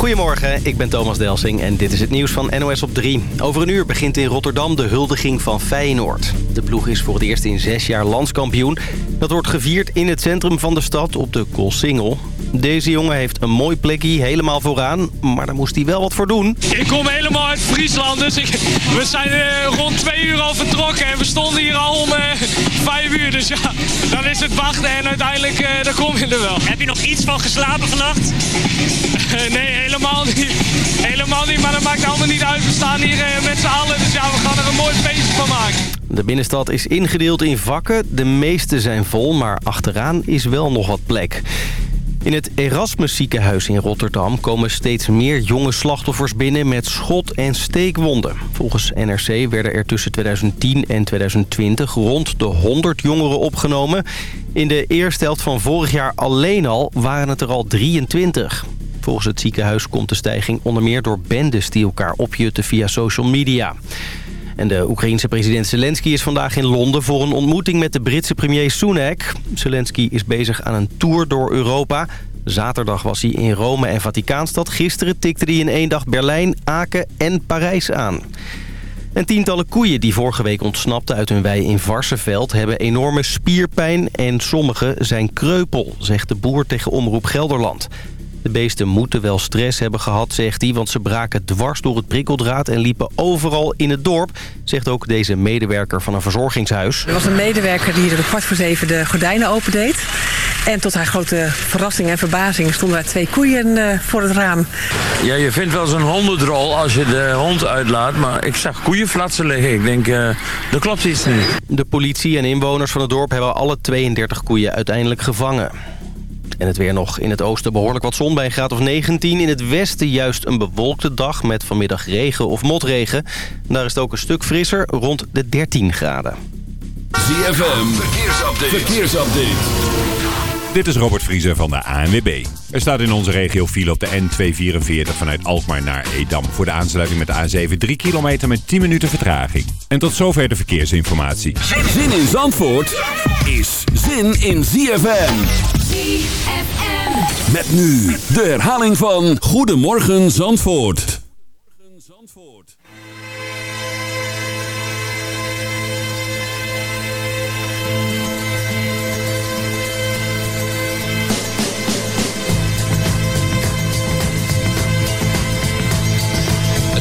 Goedemorgen, ik ben Thomas Delsing en dit is het nieuws van NOS op 3. Over een uur begint in Rotterdam de huldiging van Feyenoord. De ploeg is voor het eerst in zes jaar landskampioen. Dat wordt gevierd in het centrum van de stad op de Koolsingel. Deze jongen heeft een mooi plekje helemaal vooraan, maar daar moest hij wel wat voor doen. Ik kom helemaal uit Friesland, dus ik, we zijn eh, rond twee uur al vertrokken en we stonden hier al om eh, vijf uur. Dus ja, dan is het wachten en uiteindelijk eh, dan kom je er wel. Heb je nog iets van geslapen vannacht? nee, helemaal niet. Helemaal niet, maar dat maakt allemaal niet uit. We staan hier met z'n allen, dus ja, we gaan er een mooi feestje van maken. De binnenstad is ingedeeld in vakken. De meeste zijn vol, maar achteraan is wel nog wat plek. In het Erasmus ziekenhuis in Rotterdam komen steeds meer jonge slachtoffers binnen met schot- en steekwonden. Volgens NRC werden er tussen 2010 en 2020 rond de 100 jongeren opgenomen. In de eerste helft van vorig jaar alleen al waren het er al 23. Volgens het ziekenhuis komt de stijging onder meer door bendes die elkaar opjutten via social media. En de Oekraïense president Zelensky is vandaag in Londen voor een ontmoeting met de Britse premier Sunak. Zelensky is bezig aan een tour door Europa. Zaterdag was hij in Rome en Vaticaanstad. Gisteren tikte hij in één dag Berlijn, Aken en Parijs aan. En tientallen koeien die vorige week ontsnapten uit hun wei in Varsenveld... hebben enorme spierpijn en sommige zijn kreupel, zegt de boer tegen Omroep Gelderland. De beesten moeten wel stress hebben gehad, zegt hij... want ze braken dwars door het prikkeldraad en liepen overal in het dorp... zegt ook deze medewerker van een verzorgingshuis. Er was een medewerker die er om kwart voor zeven de gordijnen opendeed. En tot haar grote verrassing en verbazing stonden er twee koeien uh, voor het raam. Ja, je vindt wel zo'n hondendrol als je de hond uitlaat... maar ik zag koeien flatsen liggen. Ik denk, uh, er klopt iets niet. De politie en inwoners van het dorp hebben alle 32 koeien uiteindelijk gevangen. En het weer nog in het oosten behoorlijk wat zon bij een graad of 19. In het westen juist een bewolkte dag met vanmiddag regen of motregen. Daar is het ook een stuk frisser, rond de 13 graden. ZFM, verkeersupdate. Dit is Robert Vriezer van de ANWB. Er staat in onze regio file op de N244 vanuit Alkmaar naar Edam... voor de aansluiting met de A7 3 kilometer met 10 minuten vertraging. En tot zover de verkeersinformatie. Zin in Zandvoort is zin in ZFM. ZFM. Met nu de herhaling van Goedemorgen Zandvoort.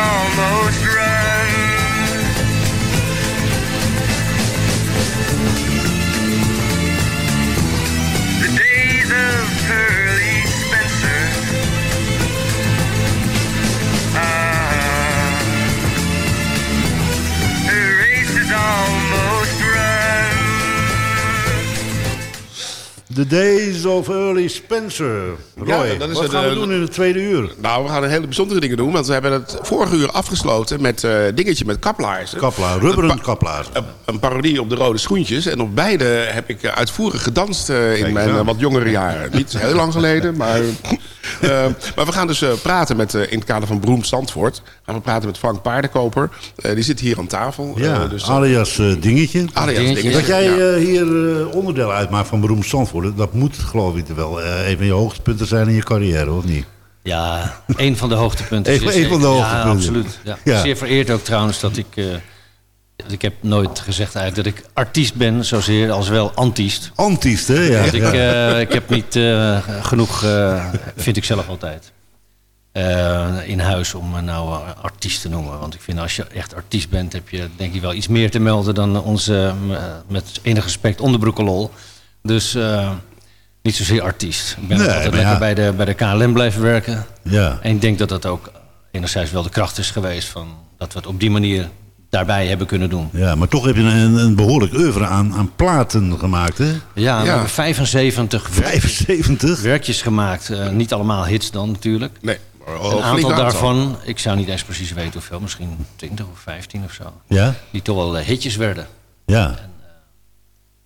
Almost The Days of Early Spencer. Roy, Ja, dat is wat het, gaan we eh, doen in het tweede uur? Nou, we gaan een hele bijzondere dingen doen. Want we hebben het vorige uur afgesloten met eh dingetje met kaplaarzen. Kaplaar, rubberen Een kaplaarzen. Een, een parodie op de rode schoentjes. En op beide heb ik eh, uitvoerig gedanst in Kijk mijn wat jongere jaren. Niet heel lang geleden, maar... eh, maar we gaan dus eh, praten met, eh, in het kader van Broem Zandvoort... gaan we praten met Frank Paardenkoper. Eh, die zit hier aan tafel. Ja, Eh, dus, alias eh, Dingetje. alias Dingetje. Dingetje, Dat jij ja. eh, hier eh, onderdeel uitmaakt van Beroemd Zandvoort, dat moet geloof ik wel eh, een van je hoogtepunten zijn in je carrière, of niet? Ja, een van de hoogtepunten. Is een van de hoogtepunten. Ja, absoluut. Ja. Ja. Zeer vereerd ook trouwens dat ik... ik heb nooit gezegd eigenlijk dat ik artiest ben, zozeer als wel antiest. Antiest, hè? Ja, ik, eh, ik heb niet eh, genoeg, eh, vind ik zelf altijd, in huis om me nou artiest te noemen. Want ik vind als je echt artiest bent, heb je denk ik wel iets meer te melden dan onze, met enig respect, onderbroekenlol. Dus niet zozeer artiest. Ik ben Nee, altijd lekker ja. bij, de, bij de KLM blijven werken. ja. En ik denk dat dat ook enerzijds wel de kracht is geweest van dat we het op die manier daarbij hebben kunnen doen. Ja, maar toch heb je een, een behoorlijk oeuvre aan, aan platen gemaakt, hè? Ja, we Ja. hebben 75 werkjes, 75? werkjes gemaakt. Eh, niet allemaal hits dan natuurlijk. Nee, maar Een aantal. daarvan, ik zou niet eens precies weten hoeveel, misschien 20 of 15 of zo. Ja? Die toch wel eh, hitjes werden. Ja.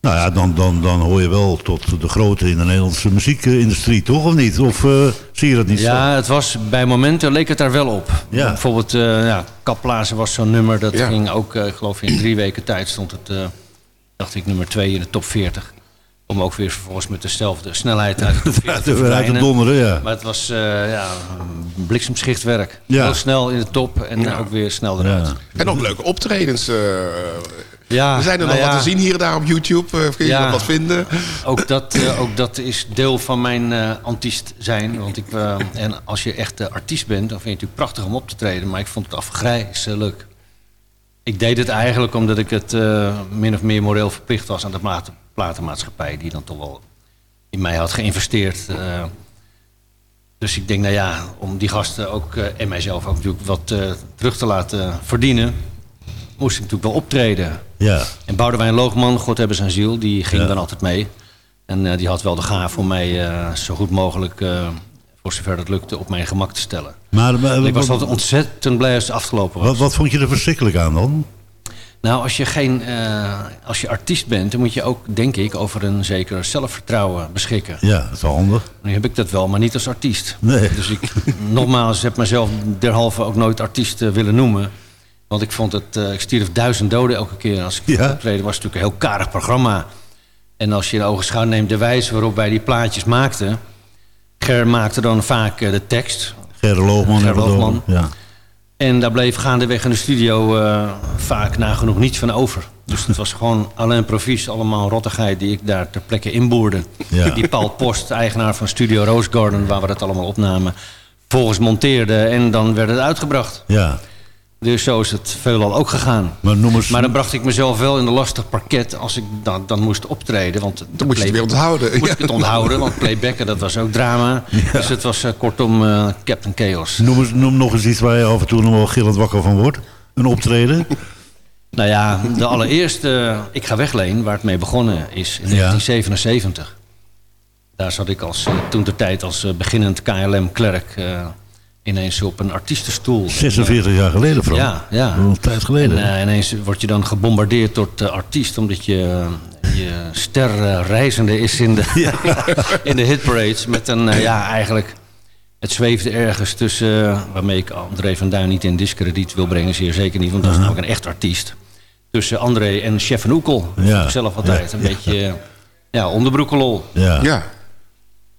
Nou ja, dan, dan, dan hoor je wel tot de grote in de Nederlandse muziekindustrie, toch? Of niet? Of eh, zie je dat niet zo? Ja, het was, bij momenten leek het daar wel op. Ja. Bijvoorbeeld, eh ja, Kaplazen was zo'n nummer. Dat Ja. ging ook, eh, ik geloof in drie weken tijd stond het, eh, dacht ik, nummer twee in de top 40. Om ook weer vervolgens met dezelfde snelheid uit de top 40 te Uit de donderen, ja. Maar het was eh ja, bliksemschichtwerk. Ja. Heel snel in de top en ook weer snel eruit. Ja. En ook leuke optredens. Ja, er zijn er nou nog ja. wat te zien hier en daar op YouTube. Eh, kun je nog wat vinden? Ook dat, eh, ook dat is deel van mijn eh antiest zijn. Want ik, en als je echt artiest bent, dan vind je het natuurlijk prachtig om op te treden. Maar ik vond het afgrijs leuk. Ik deed het eigenlijk omdat ik het min of meer moreel verplicht was aan de maat- platenmaatschappij. Die dan toch wel in mij had geïnvesteerd. dus ik denk, nou ja, om die gasten ook en mijzelf ook natuurlijk wat terug te laten verdienen. Moest ik natuurlijk wel optreden. Ja. En Boudewijn Loogman, God hebben zijn ziel, die ging Ja. dan altijd mee. En eh, die had wel de gaaf om mij eh, zo goed mogelijk, eh, voor zover dat lukte, op mijn gemak te stellen. Maar, maar- ik was altijd ontzettend blij als het afgelopen was. wat, wat vond je er verschrikkelijk aan dan? Nou, als je, geen, als je artiest bent, dan moet je ook, denk ik, over een zeker zelfvertrouwen beschikken. Ja, dat is wel handig. Nu heb ik dat wel, maar niet als artiest. Nee. Dus ik, nogmaals, heb mezelf derhalve ook nooit artiest willen noemen. Want ik vond het, eh, ik stierf duizend doden elke keer als ik Ja. optreden. was natuurlijk een heel karig programma. En als je in ogenschouw neemt de wijze waarop wij die plaatjes maakten. Ger maakte dan vaak eh, de tekst. Gerre Loogman. Ger Loogman. Ja. En daar bleef gaandeweg in de studio eh, vaak nagenoeg niets van over. Dus het was gewoon alleen provies, allemaal rottigheid die ik daar ter plekke inboerde. Ja. Die Paul Post, eigenaar van Studio Rose Garden, waar we dat allemaal opnamen, volgens monteerde en dan werd het uitgebracht. ja. Dus zo is het veelal ook gegaan. Maar noem eens... Maar dan bracht ik mezelf wel in een lastig parket als ik dan, dan moest optreden. Want Dan moet je het weer onthouden. Moest ik het onthouden, want playbacken dat was ook drama. Dus het was eh, kortom eh, Captain Chaos. Noem, eens, noem nog eens iets waar je af en toe nog wel gillend wakker van wordt. Een optreden. Nou ja, de allereerste Ik ga wegleen, waar het mee begonnen is in Ja. 1977. Daar zat ik als, eh, toen de tijd als beginnend KLM-klerk ineens op een artiestenstoel. 46 jaar geleden, Frank. Ja, ja. Een tijd geleden. En eh, ineens word je dan gebombardeerd door de artiest... omdat je, je ster eh, reizende is in de, in de hitparades. Met een, eh, ja, eigenlijk... Het zweefde ergens tussen... eh, waarmee ik André van Duin niet in discrediet wil brengen. Zeer zeker niet, want dat is namelijk een echt artiest. Tussen André en Chef van Oekel. Ja. Zelf altijd. Ja. Een beetje... eh, Ja, onderbroekenlol. ja. Ja.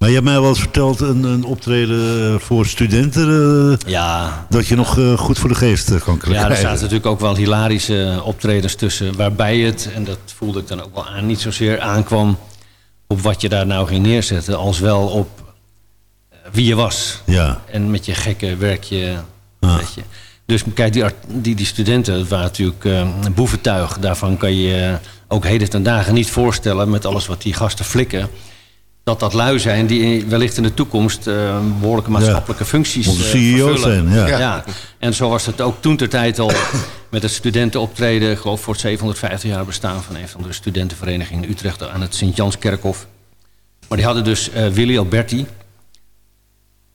Maar je hebt mij wel eens verteld, een, een optreden eh, voor studenten... eh, Ja, dat je nog eh, goed voor de geest kan krijgen. Ja, er zaten natuurlijk ook wel hilarische optredens tussen. Waarbij het, en dat voelde ik dan ook wel aan, niet zozeer aankwam op wat je daar nou ging neerzetten. Als wel op wie je was. Ja. En met je gekke werkje. Ah. Weet je. Dus kijk, die, die, die studenten, dat waren natuurlijk een boeventuig. Daarvan kan je ook heden ten dagen niet voorstellen met alles wat die gasten flikken. Dat dat lui zijn die wellicht in de toekomst eh, behoorlijke maatschappelijke functies Onze eh, CEO's vervullen. zijn, ja. Ja. En zo was het ook toen ter tijd al met het studentenoptreden. Ik geloof voor het 750 jaar bestaan van een van de studentenverenigingen in Utrecht aan het Sint-Janskerkhof. Maar die hadden dus eh, Willy Alberti.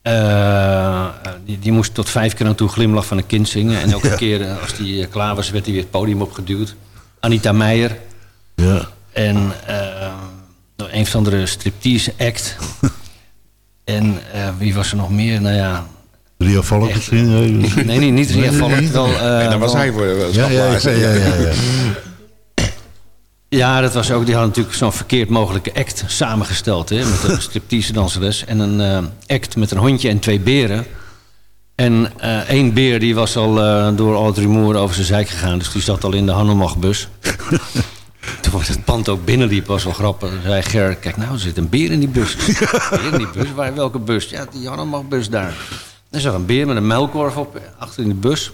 Eh, die, die moest tot vijf keer aan toe glimlach van een kind zingen. En elke Ja. keer eh, als die eh, klaar was, werd hij weer het podium opgeduwd. Anita Meijer. Ja. En nog een of andere striptease act. en eh, wie was er nog meer? Nou ja... Ria Valk misschien? Nee, nee, niet Ria Nee, Valk. niet? Wel, eh, En daar was wel- hij voor de Ja, ja, ja, ja, ja, ja. Ja, dat was ook. Die hadden natuurlijk zo'n verkeerd mogelijke act samengesteld. Hè, met een striptease danseres. En een eh, act met een hondje en twee beren. En eh, één beer die was al eh, door al het rumoer over zijn zijk gegaan. Dus die zat al in de Hanomag-bus. Toen het pand ook binnenliep, was wel grappig. Dan zei Ger, kijk nou, er zit een beer in die bus. beer in die bus? Waar, welke bus? Ja, die Hanomag-bus daar. Er zat een beer met een muilkorf op, eh, achter in de bus.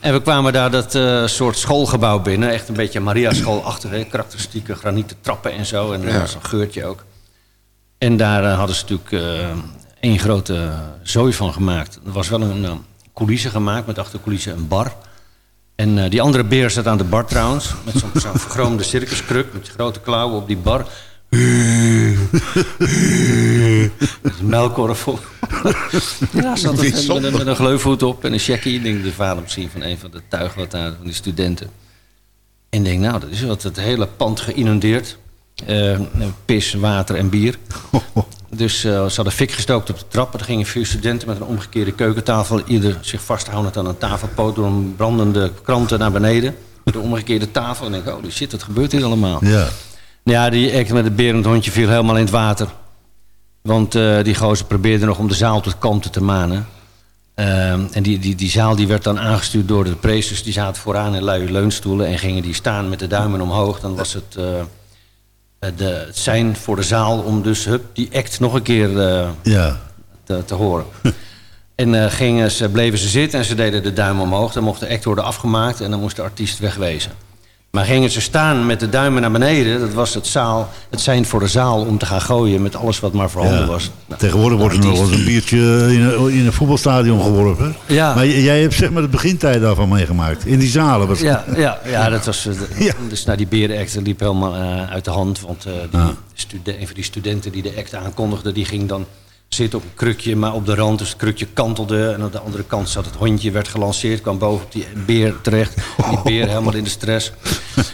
En we kwamen daar dat eh, soort schoolgebouw binnen. Echt een beetje Maria schoolachtig. hè. Karakteristieke granieten trappen en zo. En er Ja. was een geurtje ook. En daar eh, hadden ze natuurlijk eh, één grote zooi van gemaakt. Er was wel een eh, coulisse gemaakt met achter de coulisse een bar. En eh, die andere beer zat aan de bar trouwens. Met zo'n zo'n vergroomde circuskruk met grote klauwen op die bar. Met een ja, zat er met, Bijzonder. met een gleufhoed op en een checkie. Ik denk de vader misschien van een van de tuigen van die studenten. En ik denk, nou, dat is wat het hele pand geïnundeerd. Eh, pis, water en bier. Dus eh, ze hadden fik gestookt op de trap. Er gingen vier studenten met een omgekeerde keukentafel. Ieder zich vasthoudend aan een tafelpoot door een brandende kranten naar beneden. Met een omgekeerde tafel. En ik denk, oh shit, wat gebeurt hier allemaal? Ja. Ja, die act met het berend hondje viel helemaal in het water. Want eh, die gozer probeerde nog om de zaal tot kalmte te manen. En die, die, die zaal die werd dan aangestuurd door de preesters. Die zaten vooraan in luie leunstoelen en gingen die staan met de duimen omhoog. Dan was het, de, het zijn voor de zaal om dus hup, die act nog een keer eh, Ja. te, te horen. en eh, gingen ze, bleven ze zitten en ze deden de duim omhoog. Dan mocht de act worden afgemaakt en dan moest de artiest wegwezen. Maar gingen ze staan met de duimen naar beneden... dat was het, zaal, het zijn voor de zaal om te gaan gooien... met alles wat maar voorhanden Ja. was. Nou, Tegenwoordig wordt er nog eens een biertje in een, in een voetbalstadion geworpen. Ja. Maar jij hebt zeg maar de begintijd daarvan meegemaakt. In die zalen. Was Ja, ja, ja, dat was... eh, Ja. Dus nou, die berenact liep helemaal eh, uit de hand. Want eh, die Ah. stude- een van die studenten die de act aankondigde... die ging dan zitten op een krukje, maar op de rand. Dus het krukje kantelde. En aan de andere kant zat het hondje, werd gelanceerd... kwam boven op die beer terecht. Die beer helemaal in de stress.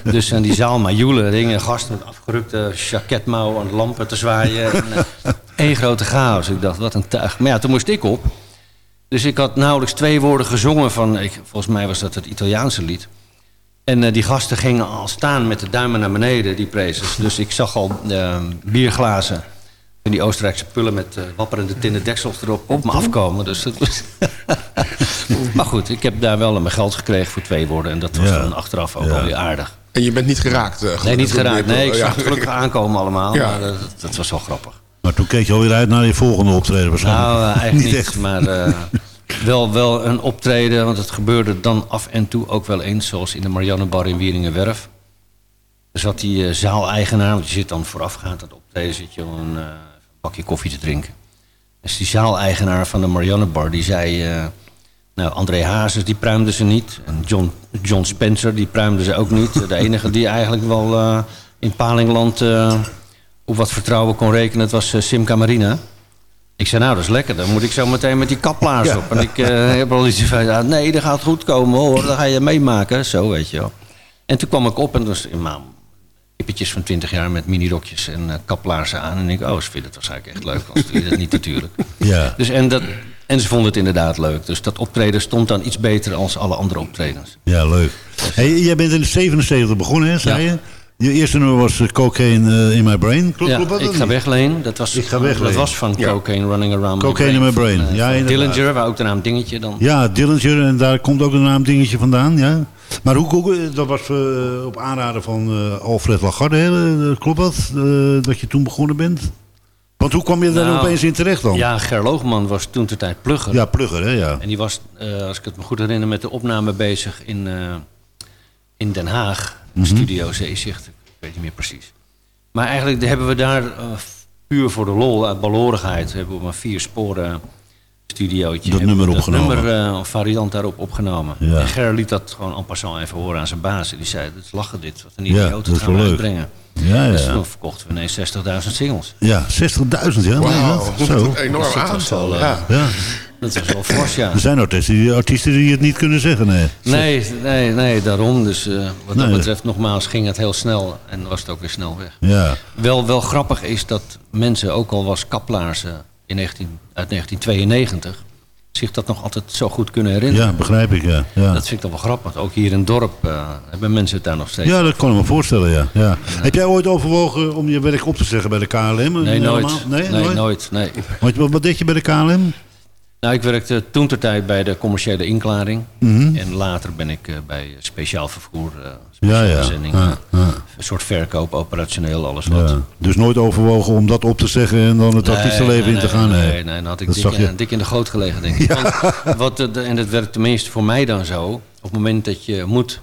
Dus aan die zaal maar joelen. Ringen gasten met afgerukte jacketmouwen aan de lampen te zwaaien. En, eh, grote chaos. Ik dacht, wat een tuig. Maar ja, toen moest ik op. Dus ik had nauwelijks twee woorden gezongen van... Ik, volgens mij was dat het Italiaanse lied. En eh, die gasten gingen al staan met de duimen naar beneden, die prezes. Dus ik zag al eh, bierglazen en die Oostenrijkse pullen met eh, wapperende tinnen deksels erop op me afkomen. Dus dat was... maar goed, ik heb daar wel mijn geld gekregen voor twee woorden. En dat was Ja. dan achteraf ook Ja. wel weer aardig. En je bent niet geraakt? eh, Nee, niet geraakt. Nee, ik Pul- zag het gelukkig aankomen allemaal. Ja. Maar dat, dat was wel grappig. Maar toen keek je alweer uit naar je volgende optreden waarschijnlijk. Nou, eh, eigenlijk niet. echt. Maar eh, wel, wel een optreden, want het gebeurde dan af en toe ook wel eens. Zoals in de Mariannebar in Wieringenwerf. Er zat die eh, zaaleigenaar, want je zit dan voorafgaand aan het optreden... zit je een eh, bakje koffie te drinken. Dus die zaaleigenaar van de Mariannebar, die zei... eh, nou, André Hazes, die pruimde ze niet. En John, John Spencer, die pruimde ze ook niet. De enige die eigenlijk wel eh, in Palingland eh, op wat vertrouwen kon rekenen... dat was eh, Sim Camarina. Ik zei, nou, dat is lekker. Dan moet ik zo meteen met die kaplaars Ja. op. En ik heb al iets van, ja, nee, dat gaat goed komen hoor. Dat ga je meemaken. Zo, weet je wel. En toen kwam ik op en dus in mijn kippetjes van 20 jaar met minirokjes en eh kaplaarzen aan. En ik, oh, ze vinden het waarschijnlijk echt leuk. Als je dat niet natuurlijk. Ja. Dus en, dat, en ze vonden het inderdaad leuk. Dus dat optreden stond dan iets beter als alle andere optredens. Ja, leuk. Hey, jij bent in de 77 begonnen, hè, zei Ja. je? Je eerste nummer was eh, Cocaine eh, in My Brain. Klopt, ja, klopt dat ik ga wegleen. Dat was, Ik ga wegleen. Dat was van Ja. Cocaine Running Around Cocaine in my brain. Van, eh, Ja. Dillinger, waar ook de naam Dingetje dan. Ja, Dillinger, en daar komt ook de naam Dingetje vandaan, ja. Maar hoe, hoe- dat was op aanraden van Alfred Lagarde, hè? Klopt dat? Dat je toen begonnen bent? Want hoe kwam je daar Nou, opeens in terecht dan? Ja, Ger Loogman was toen de tijd plugger. Ja, plugger, hè, ja. En die was, als ik het me goed herinner, met de opname bezig in, in Den Haag. Mhm. Studio Zeezicht, ik weet niet meer precies. Maar eigenlijk hebben we daar eh, puur voor de lol, uit balorigheid... hebben we maar vier sporen studiootje. Dat nummer opgenomen. nummer, eh, een variant daarop opgenomen. Ja. En Ger liet dat gewoon en passant even horen aan zijn baas. En die zei, het is lachen dit, wat een Ja, idioot, dat is gaan we wel leuk. uitbrengen. Ja, Dus ja. toen verkochten we ineens 60.000 singles. Ja, 60.000, ja. Dat dat- is zo. een enorm Dus dat aantal. wel, ja. Ja. Dat was wel fors, ja. Er zijn artiesten die, artiesten die het niet kunnen zeggen, nee. Nee, nee, nee, daarom. Dus eh, wat dat betreft, nogmaals, ging het heel snel en was het ook weer snel weg. Ja, Wel, wel grappig is dat mensen, ook al was Kaplaars in 19, uit 1992, zich dat nog altijd zo goed kunnen herinneren. ja begrijp ik, ja. Ja, Dat vind ik toch wel grappig. Ook hier in het dorp eh, hebben mensen het daar nog steeds. ja dat kan ik me voorstellen, ja. ja. Heb jij ooit overwogen om je werk op te zeggen bij de KLM? nee, nooit. Nee, Nee, nooit. Nee. Wat, wat, wat deed je bij de KLM? Nou, ik werkte toen ter tijd bij de commerciële inklaring. Mhm. En later ben ik eh, bij speciaal vervoer, eh speciale Ja, ja. Een soort verkoop, operationeel, alles wat. Dus nooit overwogen om dat op te zeggen en dan het Nee, artiestenleven nee, in te gaan? Nee, nee, nee, dan had ik dik, zag je. eh, dik in de goot gelegen, denk ik. Want, wat, en dat werkt tenminste voor mij dan zo. Op het moment dat je moet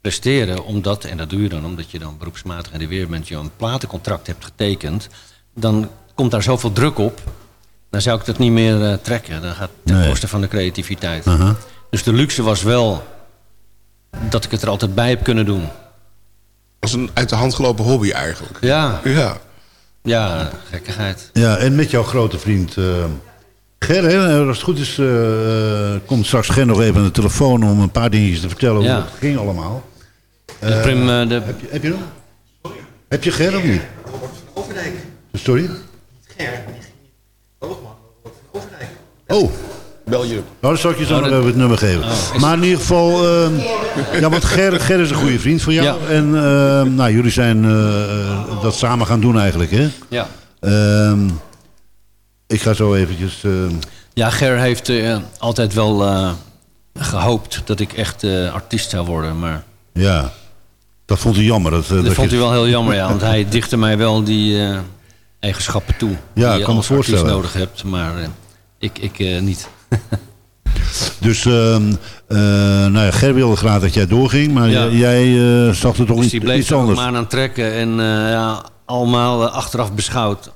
presteren, omdat, en dat doe je dan omdat je dan beroepsmatig in de weer bent, je een platencontract hebt getekend, dan komt daar zoveel druk op. Dan zou ik dat niet meer eh, trekken. Dan gaat ten Nee. koste van de creativiteit. Aha. Dus de luxe was wel dat ik het er altijd bij heb kunnen doen. Is een uit de hand gelopen hobby eigenlijk. Ja, Ja. ja gekkigheid. Ja, en met jouw grote vriend eh, Ger, hè, als het goed is, eh, komt straks Ger nog even aan de telefoon om een paar dingetjes te vertellen hoe Ja. het ging allemaal. De prim, eh, de, Heb je, heb je hem? Heb je Ger of niet? Sorry? Oh. Bel je. Nou, dan zal ik je zo Oh, nog dat- even het nummer geven. Oh, maar in ieder geval, ehm, ja, want Ger, Ger is een goede vriend van jou. Ja. En ehm, nou, jullie zijn eh, eh, dat samen gaan doen eigenlijk, hè? ja. Ehm, ik ga zo eventjes... ehm, Ja, Ger heeft eh, altijd wel eh, gehoopt dat ik echt eh, artiest zou worden. Maar ja, dat vond hij jammer. Dat, dat dat vond je- hij wel heel jammer, ja. Want hij dichtte mij wel die eh, eigenschappen toe. Ja, die ik je kan me als voorstellen. nodig hebt. Maar eh, ik, ik eh, niet. Dus, ehm, eh, nou ja, Ger wilde graag dat jij doorging, maar Ja. jij, eh, zag er toch Dus iets, die bleef iets anders. aan trekken. En ja, allemaal achteraf beschouwd.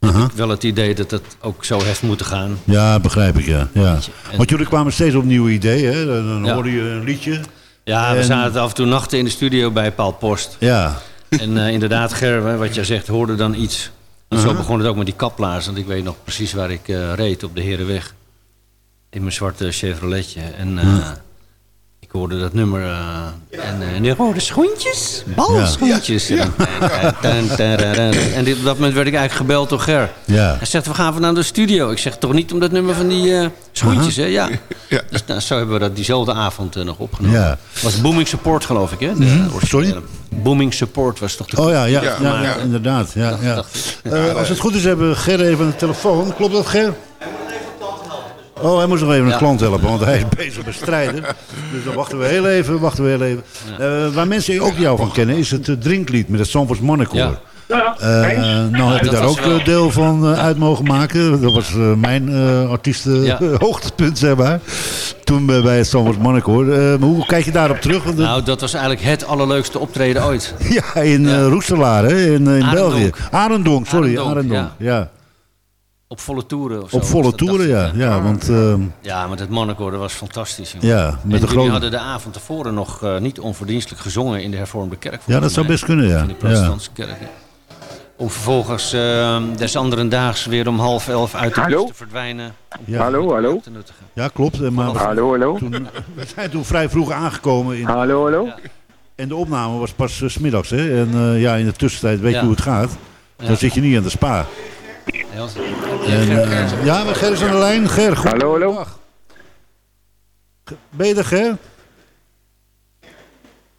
Aha. Wel het idee dat het ook zo heeft moeten gaan. Ja, begrijp ik, ja. ja. En- Want jullie kwamen steeds op nieuwe ideeën, hè? Dan, Ja. hoorde je een liedje. Ja, we En- zaten af en toe nachten in de studio bij Paul Post. Ja, En inderdaad, Ger, wat jij zegt, hoorde dan iets. En zo Uh-huh. begon het ook met die kaplaars. Want ik weet nog precies waar ik eh, reed op de Herenweg. In mijn zwarte Chevroletje. En eh, ik hoorde dat nummer. eh, en, eh, en die rode schoentjes. Balschoentjes. En, op dat moment werd ik eigenlijk gebeld door Ger. ja. Hij zegt, we gaan vandaag naar de studio. Ik zeg, toch niet om dat nummer van die eh, schoentjes, hè? Ja. Ja. Dus nou, zo hebben we dat diezelfde avond eh, nog opgenomen. Ja. was Booming Support, geloof ik, hè? De Mhm. originele. Booming Support was toch de... Oh ja, ja, ja, Ja, ja, ja. inderdaad. Ja, Eh, als het goed is, hebben we Ger even aan de telefoon. Klopt dat, Ger? Oh, hij moest nog even een Ja. klant helpen, want hij is bezig met strijden. Dus dan wachten we heel even, wachten we heel even. Eh, waar mensen ook jou van kennen, is het eh, drinklied met het Sanfors Mannenkoor. Ja. Eh, nou heb je daar ook wel- deel van uit mogen maken. Dat was mijn eh artiesten Ja. hoogtepunt, zeg maar. Toen bij het Sanfors Mannenkoor. Eh, hoe kijk je daarop terug? Want, Nou, dat was eigenlijk het allerleukste optreden ooit. ja, in Ja. Roestelaar, hè, in, in Arendonk. België. Arendonk, sorry, Arendonk, Arendonk. Ja. Op volle toeren of zo. Op volle toeren, ja. ja want, eh, Ja, met het mannenkoor, dat was fantastisch. jongen. Ja, met en de grote- hadden de avond tevoren nog eh, niet onverdienstelijk gezongen in de hervormde kerk. Ja, dat zou best kunnen, ja. In de protestantse kerk. ja. Om vervolgens eh, des anderen daags weer om half elf uit de Hallo? bus te verdwijnen. Ja. Hallo, hallo. ja, klopt. Eh, Maar Hallo, hallo. toen, we zijn toen vrij vroeg aangekomen. In, Hallo, hallo. en de opname was pas eh, 's smiddags. Hè? En eh, ja, in de tussentijd weet je Ja. hoe het gaat. Dan zit je niet aan de spa. En, eh, ja, maar Ger is aan de lijn. Ger, goed. Hallo, hallo. Ben je er, Ger?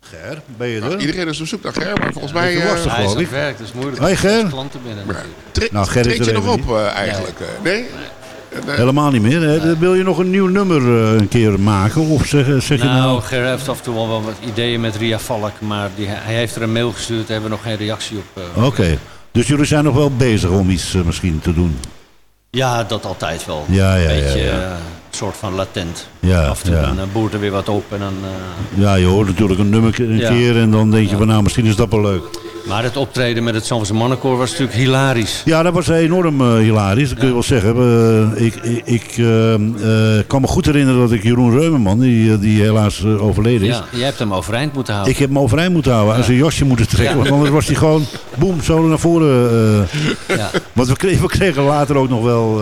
Ger, ben je er? Iedereen is op zoek naar Ger, maar volgens mij... Eh. Hij is aan het werk, dat is moeilijk. Hoi, Er zijn Ger. klanten binnen natuurlijk. Nou, Ger is er je nog op eh, eigenlijk? eh, Nee? En, eh, Helemaal niet meer. Hè? Wil je nog een nieuw nummer eh, een keer maken? Of zeg, zeg je Nou, nou... Ger heeft af en toe wel wat ideeën met Ria Valk, maar die, hij heeft er een mail gestuurd, daar hebben we nog geen reactie op. eh. Oké. Dus jullie zijn nog wel bezig om iets eh, misschien te doen? Ja, dat altijd wel. Ja, ja, Een beetje ja. eh, een soort van latent. Ja, Af en toe ja. dan eh, boert er weer wat op en dan... Ja, je hoort natuurlijk een nummer een keer en dan denk je van nou, misschien is dat wel leuk. Maar het optreden met het Zandvoortse mannenkoor was natuurlijk hilarisch. Ja, dat was enorm eh, hilarisch, dat kun je wel zeggen. Eh, ik ik, ik eh, kan me goed herinneren dat ik Jeroen Reumerman, die, die helaas overleden is... Ja, jij hebt hem overeind moeten houden. Ik heb hem overeind moeten houden, aan zijn jasje moeten trekken. Want anders was hij gewoon, boem, zo naar voren. Ja. Want we kregen, we kregen later ook nog wel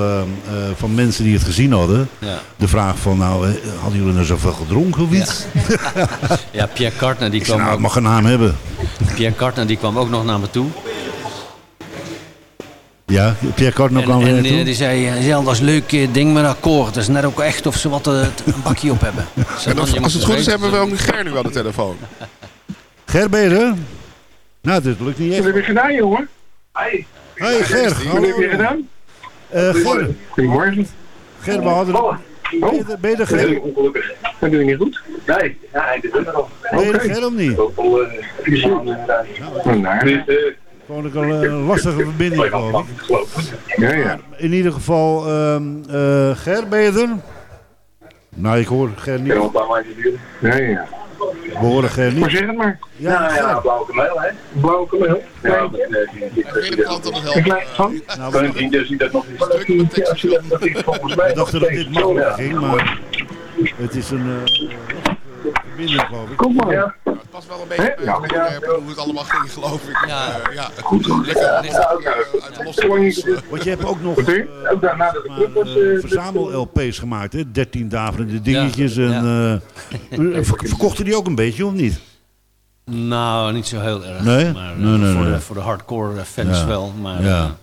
van mensen die het gezien hadden... Ja. de vraag van, nou, hadden jullie nou zoveel gedronken of iets? Ja, Pierre Kartner die Ik zei, kwam, nou, het ook, mag een naam hebben. Pierre Kartner die kwam ook nog naar me toe. Ja, Pierre Cardinal kwam weer die, naartoe. die zei, eh, ja, dat is een leuk eh, ding met akkoord. Dat is net ook echt of ze wat eh, een bakje op hebben. Ik En of- als het goed is, hebben we ook Ger nu aan de telefoon. Ger, ben je er? Nou, dit lukt niet Wat echt. heb je gedaan, jongen? Hey. Hey Ger, Wat heb hallo. je gedaan? Eh, Ger, Goedemorgen. Ger, we hadden... Oh. Ben je er- er, Ger? Dat doe je niet goed? Nee, ja, ik doe het nog. Ben je er, Ger, of niet? Nou, nou. Gewoon ook een eh, lastige verbinding, geloof ik. Ja, ja. In ieder geval, ehm, eh, Ger, ben je er? Nou, ik hoor Ger niet. Ja, ja. We horen Ger Maar niet. zeg het maar. Ja, Ger. blauwe kameel, hè? Blauwe kameel. Ja, Een klein van? Nou, Kan ik dus niet dat nog niet dat ik dachten dat dit makkelijk ja. ging, maar het is een eh, verbinding, geloof ik. Kom maar. Ja. Het was wel een beetje Hè? bij Ja. het onderwerp hoe het allemaal ging, geloof ik. Ja. Eh, ja. Lekker, lekker eh, uit de losse Want je hebt ook nog Goed, eh, verzamel-LP's gemaakt, hè? 13 daverende dingetjes. En, eh, ver- verkochten die ook een beetje, of niet? Nou, niet zo heel erg. Nee? Maar, eh, Nee, nee, voor, nee. De, voor de hardcore eh, fans Ja. wel. Maar Ja.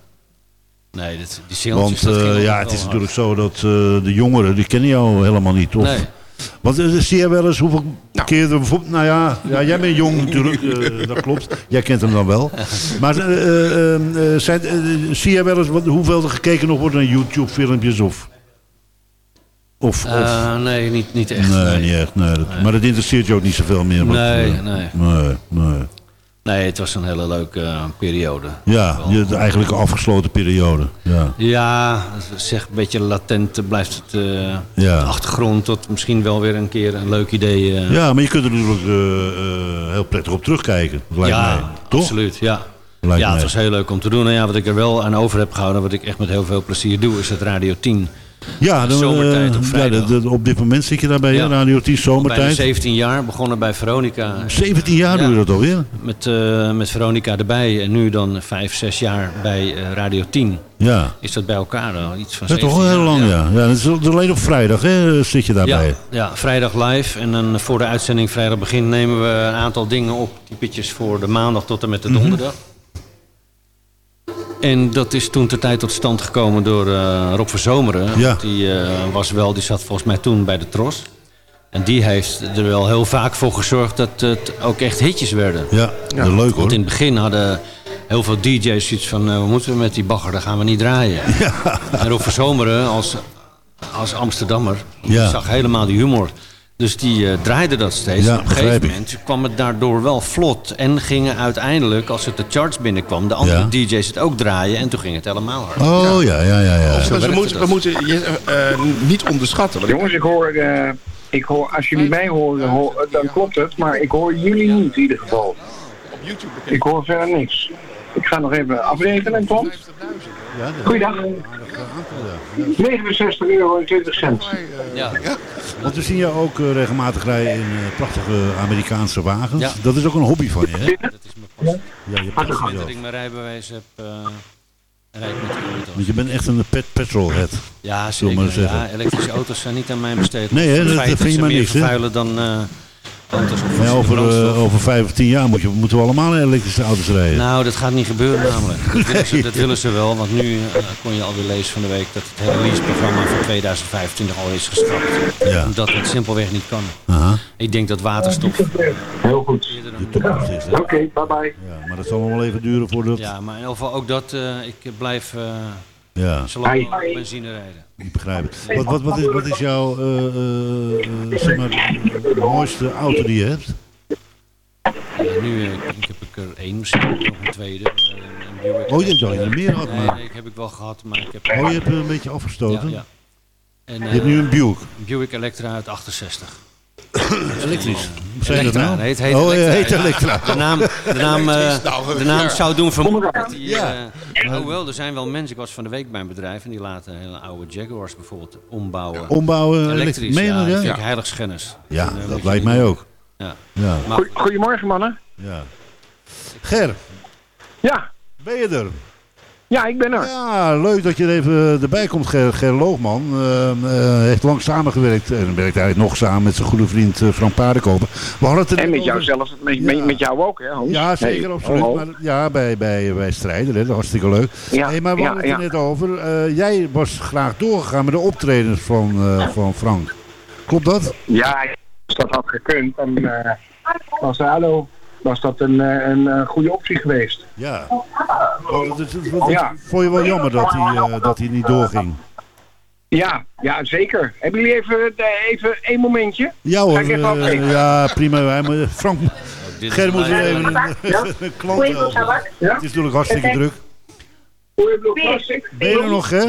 Nee, dit, die singeltjes, Want dat eh, ja, het is hard. natuurlijk zo dat eh, de jongeren, die kennen jou helemaal niet, of? Nee. Want eh, zie je wel eens hoeveel keer er bijvoorbeeld... Nou ja, ja, jij bent jong natuurlijk, dat klopt. Jij kent hem dan wel. Maar eh, eh, eh, zijn, zie je wel eens wat, hoeveel er gekeken nog wordt naar YouTube-filmpjes of... Of, of Eh, nee, niet, niet echt. nee, nee. niet echt. Nee, dat, Maar dat interesseert je ook niet zoveel meer. wat, Nee, nee. nee, nee. Nee, het was een hele leuke eh, periode. Ja, je, eigenlijk een afgesloten periode. Ja. Ja, zeg een beetje latent eh, blijft het eh, Ja. de achtergrond tot misschien wel weer een keer een leuk idee. ja, maar je kunt er natuurlijk heel prettig op terugkijken. Lijkt ja, mij. Toch? absoluut. Ja. Lijkt ja, mij. het was heel leuk om te doen. En ja, wat ik er wel aan over heb gehouden, wat ik echt met heel veel plezier doe, is het Radio 10. Ja, dan, Zomertijd eh, op ja, op dit moment zit je daarbij, Ja. ja. Radio 10 Bijna Zomertijd. 17 jaar, begonnen bij Veronica. 17 jaar doe je dat alweer? Met, eh, met Veronica erbij en nu dan 5, 6 jaar bij eh, Radio 10. Ja. Is dat bij elkaar al iets van Dat is toch 17 wel heel lang, ja. ja. dat is alleen op vrijdag hè, zit je daarbij. Ja, ja, vrijdag live. En dan voor de uitzending vrijdag begin nemen we een aantal dingen op. Typetjes voor de maandag tot en met de Mhm. donderdag. En dat is toen ter tijd tot stand gekomen door eh, Rob Verzomeren. Ja. Want Die, eh, was wel, die zat volgens mij toen bij de Tros. En die heeft er wel heel vaak voor gezorgd dat het ook echt hitjes werden. Ja, dat is leuk hoor. Want in het begin hadden heel veel DJ's zoiets van... eh, wat moeten we met die bagger, dat gaan we niet draaien. En Rob Verzomeren als, als Amsterdammer Ja. zag helemaal die humor. Dus die eh, draaide dat steeds. Ja, op een gegeven moment kwam het daardoor wel vlot. En gingen uiteindelijk, als het de charts binnenkwam... de andere Ja. DJ's het ook draaien. En toen ging het helemaal hard. Oh ja, ja, ja. ja. Zo we moeten, we moeten je eh, niet onderschatten. want Jongens, ik hoor, eh, ik hoor, als jullie mij horen, hoor- dan klopt het, maar ik hoor jullie niet in ieder geval. Ik hoor verder niks. Ik ga nog even afrekenen, Tom. Goeiedag. 69 euro en 20 cent. Ja. Want we zien je ook eh, regelmatig rijden in eh, prachtige Amerikaanse wagens. Ja. Dat is ook een hobby van je, hè? Dat is mijn Ja, je Als passie ik mijn rijbewijs heb, eh rijd ik met die auto's. Want je bent echt een pet petrolhead. Ja, zullen we maar zeker. zeggen. Ja, elektrische auto's zijn niet aan mij besteed. Nee, hè, dat- dat vind je maar meer niks, hè? vervuilen dan eh over, eh, over vijf of tien jaar moet je, moeten we allemaal in elektrische auto's rijden. Nou, dat gaat niet gebeuren namelijk. Dat, willen, ze, dat willen ze wel, want nu eh, kon je alweer lezen van de week dat het hele leaseprogramma van 2025 al is geschrapt. Ja. Omdat het simpelweg niet kan. Aha. Ik denk dat waterstof... Heel goed. De toekomst is? Oké, bye bye. Ja, maar dat zal nog wel even duren voordat... Ja, maar in ieder geval ook dat, eh, ik blijf eh Ja, zo lang Hi. mogelijk op benzine rijden. Ik begrijp het. Wat, wat, wat, is, wat is jouw eh, eh, eh, zeg maar, mooiste auto die je hebt? Ja, nu ik heb ik er één, misschien nog een tweede. Een. Oh, je hebt een meer gehad, maar... nee, ik heb ik wel gehad, maar ik heb... Oh, je hebt een beetje ja, afgestoten? ja. En, Je hebt nu een Buick. Buick Electra uit 68. Elektrisch. Elektra, Zijn dat nou? heet, heet oh, Elektra, heet. Elektra. De naam, de naam, eh, nou, de naam zou doen vermoeden. Ja. eh, hoewel, er zijn wel mensen... Ik was van de week bij een bedrijf... en die laten hele oude Jaguars bijvoorbeeld ombouwen. Ombouwen elektrisch. Elektrisch, Meen je ja. dat, dat ja? vind ik heiligschennis. Ja, En, eh, dat lijkt mij ook. Ja. Ja. Goedemorgen, mannen. ja. Ger, Ja, ben je er? Ja, ik ben er. Ja, leuk dat je er even erbij komt, Ger, Ger Loogman. Eh, eh, heeft lang samengewerkt en werkt eigenlijk nog samen met zijn goede vriend eh, Frank Paardenkoper. We hadden het er En met over- jou zelf, met, Ja. met, jou ook, hè, Hans? Ja, zeker, absoluut. Maar, ja, bij, bij, bij strijden, hè. dat is hartstikke leuk. Ja, Hey, maar we ja, hadden het er net over. Eh, jij was graag doorgegaan met de optredens van, van Frank. Klopt dat? Ja, als dat had gekund, dan was, hallo, was dat een, eh, een, eh, goede optie geweest. Ja. Oh, dat is- dat- dat- Ja. Vond je wel jammer dat hij, eh, dat hij niet doorging? Ja, ja, zeker. Hebben jullie even, even één momentje? Ja hoor, ja prima. Hij moet- Frank, is Ger moet even een, een klant helpen. Ja? Het is natuurlijk hartstikke druk. Ben je er nog, hè?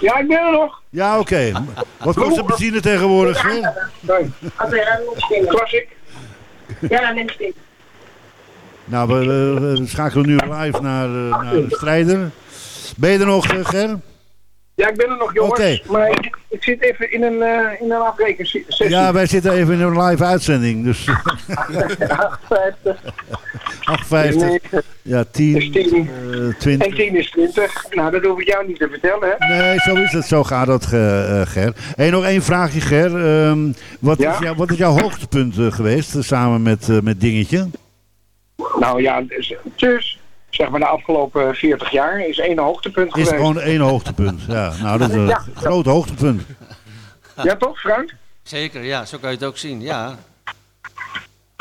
Ja, ik ben er nog. Ja, oké. Wat kost de benzine tegenwoordig, hè? Nee. Classic. Ja, ik. Nou, we schakelen nu live naar, eh, naar de strijder. Ben je er nog, eh, Ger? Ja, ik ben er nog, jongens. Maar ik, ik zit even in een, eh in een afrekensessie. Ja, wij zitten even in een live uitzending. Dus 58. 58, ja, 10, is 10. eh, En 20. 10 is 20. Nou, dat hoef ik jou niet te vertellen, hè? Nee, zo is het. Zo gaat dat, eh, Ger. Hey, nog één vraagje, Ger. Ehm, wat, Ja? is jou, wat is jouw hoogtepunt geweest, samen met, met Dingetje? Nou ja, dus, dus zeg maar de afgelopen 40 jaar is één hoogtepunt Is geweest. er gewoon één hoogtepunt. Ja, nou, dat is een Ja. groot hoogtepunt. Ja, toch, Frank? Zeker, ja, zo kan je het ook zien. Ja,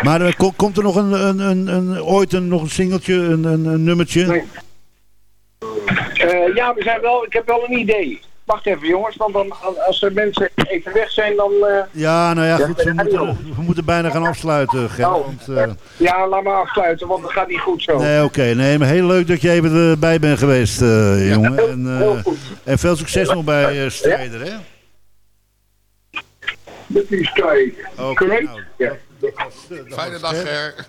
Maar eh, ko- komt er nog een, een, een, een, ooit een, nog een singeltje, een, een, een nummertje? Nee. Eh, ja, we zijn wel, ik heb wel een idee. Wacht even, jongens, want dan, als er mensen even weg zijn, dan... eh, Ja, nou ja, goed, we moeten, we moeten bijna gaan afsluiten, Ger. Oh. Want, eh, ja, laat maar afsluiten, want dat gaat niet goed zo. nee, oké. nee, maar heel leuk dat je even erbij bent geweest, eh, jongen. heel- En, eh, heel goed. en veel succes nog bij eh, Strijder, hè? Dat is Sky. Oké, Correct? nou, Ja. Fijne dag, Ger.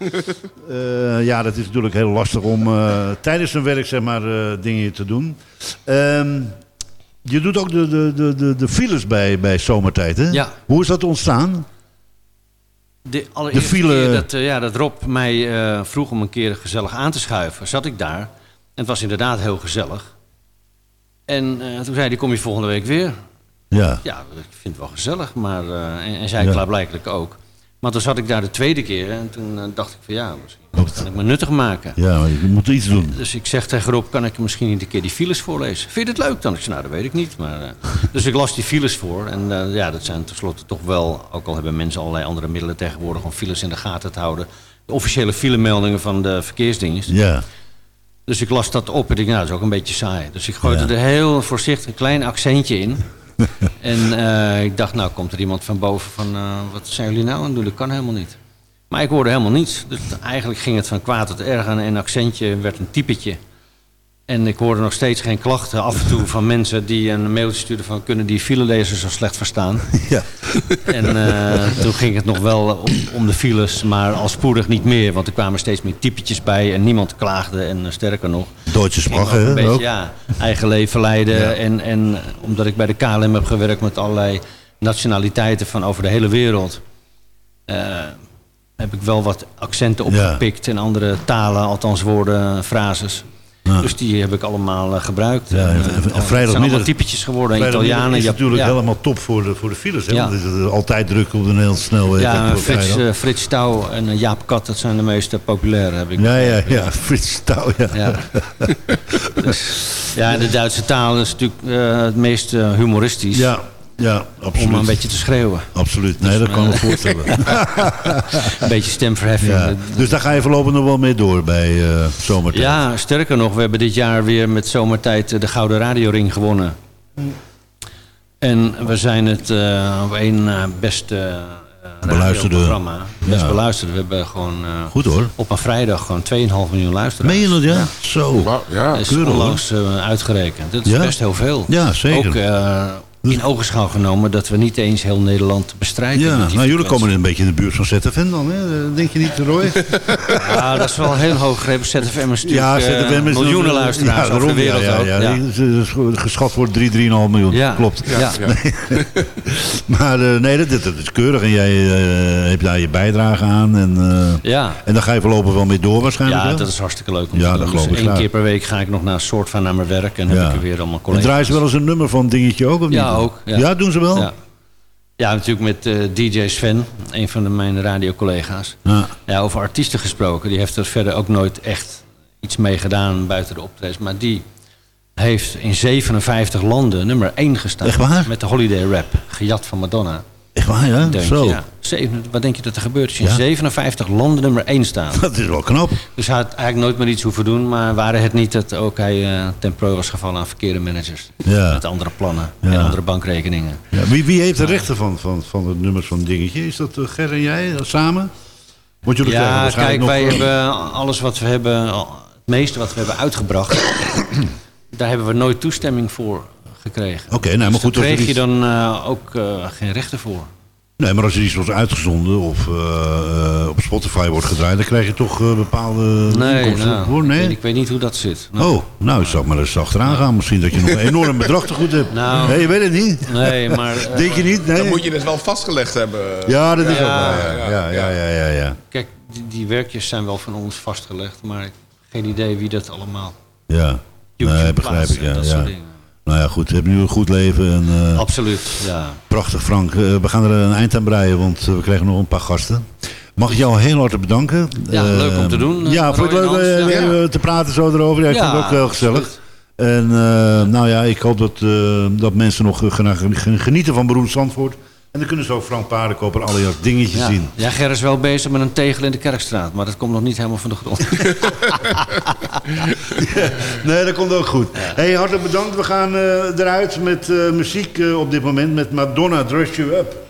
Eh, ja, dat is natuurlijk heel lastig om eh, tijdens zijn werk zeg maar, eh, dingen te doen. Ehm, je doet ook de, de, de, de, de files bij, bij zomertijd, hè? Ja. Hoe is dat ontstaan? De allereerste De file- keer dat, eh, ja, dat Rob mij eh, vroeg om een keer gezellig aan te schuiven, zat ik daar. En het was inderdaad heel gezellig. En eh, toen zei hij, kom je volgende week weer? Ja. Ja, ik vind het wel gezellig, maar, en, en zij Ja. klaarblijkelijk ook. Maar toen zat ik daar de tweede keer en toen eh, dacht ik van ja, misschien kan ik me nuttig maken. Ja, maar je moet iets doen. Dus ik zeg tegen Rob, kan ik misschien niet een keer die files voorlezen? Vind je het leuk dan? Ik zei, nou, dat weet ik niet. Maar, eh, dus ik las die files voor. En eh, ja, dat zijn tenslotte toch wel... ook al hebben mensen allerlei andere middelen tegenwoordig... om files in de gaten te houden. De officiële filemeldingen van de verkeersdienst. Ja. Dus ik las dat op en ik nou, dat is ook een beetje saai. Dus ik gooide Ja. er heel voorzichtig een klein accentje in. en eh, ik dacht, nou komt er iemand van boven van... eh, wat zijn jullie nou aan het doen? Dat kan helemaal niet. Maar ik hoorde helemaal niets. Dus eigenlijk ging het van kwaad tot erg. En een accentje werd een typetje. En ik hoorde nog steeds geen klachten af en toe van mensen die een mailtje stuurden van... kunnen die filelezer zo slecht verstaan? Ja. En eh, toen ging het nog wel om, om de files, maar al spoedig niet meer. Want er kwamen steeds meer typetjes bij en niemand klaagde. En eh, sterker nog... Duitse ging sprache, hè, Een beetje, ook? ja, eigen leven leiden. En, en omdat ik bij de KLM heb gewerkt met allerlei nationaliteiten van over de hele wereld... eh, heb ik wel wat accenten opgepikt en andere talen, althans woorden, frases. Ja. Dus die heb ik allemaal eh, gebruikt. Ja, En, en, eh, zijn allemaal typetjes geworden, Italianen. is natuurlijk ja. helemaal top voor de, voor de files. Hè? Want het is altijd druk op de Nederlandse snelweg. Ja, Frits, eh, Frits Touw en eh, Jaap Kat, dat zijn de meest eh, populaire, heb ik ja, ja, ja, Frits Touw, ja. Ja. Dus, ja, de Duitse taal is natuurlijk eh, het meest eh, humoristisch. Ja, ja, absoluut. Om een beetje te schreeuwen. Absoluut, nee, dat kan ik me voorstellen. een beetje stemverheffing. Ja. Dus daar ga je voorlopig nog wel mee door bij eh zomertijd. Ja, sterker nog, we hebben dit jaar weer met zomertijd eh, de Gouden Radioring gewonnen. En we zijn het eh, op één eh, beste uh, Beluisterde. programma. Best Ja. beluisterd. We hebben gewoon eh, Goed hoor. op een vrijdag gewoon 2,5 miljoen luisteraars. Meen je dat, ja? Zo. ja. Dat is onlangs eh, uitgerekend. Dat is Ja? best heel veel. Ja, zeker. Ook eh, in ogenschouw genomen dat we niet eens heel Nederland bestrijden. Ja, nou jullie komen een beetje in de buurt van ZFM dan, hè? Denk je niet, Roy? Ja, dat is wel heel hoog gegrepen. ZFM is natuurlijk Ja, eh, ZFM is miljoenen luisteraars ja, over de wereld ja, ja, Ja. eh, Geschat wordt 3, 3,5 miljoen. Ja, Klopt. ja, ja. Nee. maar eh, nee, dat, dat is keurig. En jij eh, hebt daar je bijdrage aan. En, eh, Ja. en daar ga je voorlopig wel mee door waarschijnlijk. Ja, dat is hartstikke leuk om Ja, te dat doen. Dus één keer per week ga ik nog naar een soort van naar mijn werk en heb ik er weer allemaal En collega's. draaien ze wel eens een nummer van Dingetje ook? Of Ja, niet? ook. Ja, doen ze wel? Ja, ja natuurlijk met eh, DJ Sven, een van de, mijn radiocollega's. Ja. Ja, over artiesten gesproken. Die heeft er verder ook nooit echt iets mee gedaan buiten de optredens. Maar die heeft in 57 landen nummer 1 gestaan. Echt waar? Met de Holiday Rap, gejat van Madonna. Echt waar, ja? Deuntje, Zo. ja. Zeven- wat denk je dat er gebeurt als je in Ja. 57 landen nummer 1 staat? Dat is wel knap. Dus hij had eigenlijk nooit meer iets hoeven doen. Maar waren het niet dat ook hij eh, ten prooi was gevallen aan verkeerde managers. Ja. Met andere plannen en andere bankrekeningen. Ja, wie, wie heeft de rechten van, van, van het nummers van Dingetje? Is dat eh, Ger en jij eh, samen? Want jullie Ja, kijk, wij nog, hebben alles wat we hebben, al- het meeste wat we hebben uitgebracht, daar hebben we nooit toestemming voor gekregen. Oké, nou, maar Dus goed, daar als kreeg je dan eh, ook eh, geen rechten voor. Nee, maar als er iets wordt uitgezonden of eh, op Spotify wordt gedraaid, dan krijg je toch eh, bepaalde Nee, inkomsten nou, voor? ik, Nee? weet, ik weet niet hoe dat zit. Nou, Oh, nou, ik zal maar eens achteraan gaan. Misschien dat je nog een enorm bedrag te goed hebt. Nou. nee, je weet het niet. Nee, maar... Denk je niet? Nee. Dan moet je het wel vastgelegd hebben. Ja, dat is Ja, ook waar. Ja, ja, ja, ja, ja, ja. Kijk, die, die werkjes zijn wel van ons vastgelegd, maar ik heb geen idee wie dat allemaal... Ja, YouTube nee, begrijp ik. plaatsen en Ja, dat ja. soort dingen. Nou ja, goed, we hebben nu een goed leven. En, eh, Absoluut, ja. Prachtig, Frank. Eh, we gaan er een eind aan breien, want eh, we krijgen nog een paar gasten. Mag ik jou heel hartelijk bedanken. Ja, leuk om te doen, ja, vond ik Roy leuk Ja. even te praten zo erover. Ja, ik Ja, vond het ook heel gezellig. En nou ja, ik hoop dat, dat mensen nog gena- genieten van Beroemd Zandvoort. En dan kunnen ze ook Frank Paardenkoper alle dingetjes Ja. zien. ja, Ger is wel bezig met een tegel in de Kerkstraat, maar dat komt nog niet helemaal van de grond. Nee, dat komt ook goed. Hey, hartelijk bedankt. We gaan eh, eruit met eh, muziek eh, op dit moment met Madonna Dress You Up.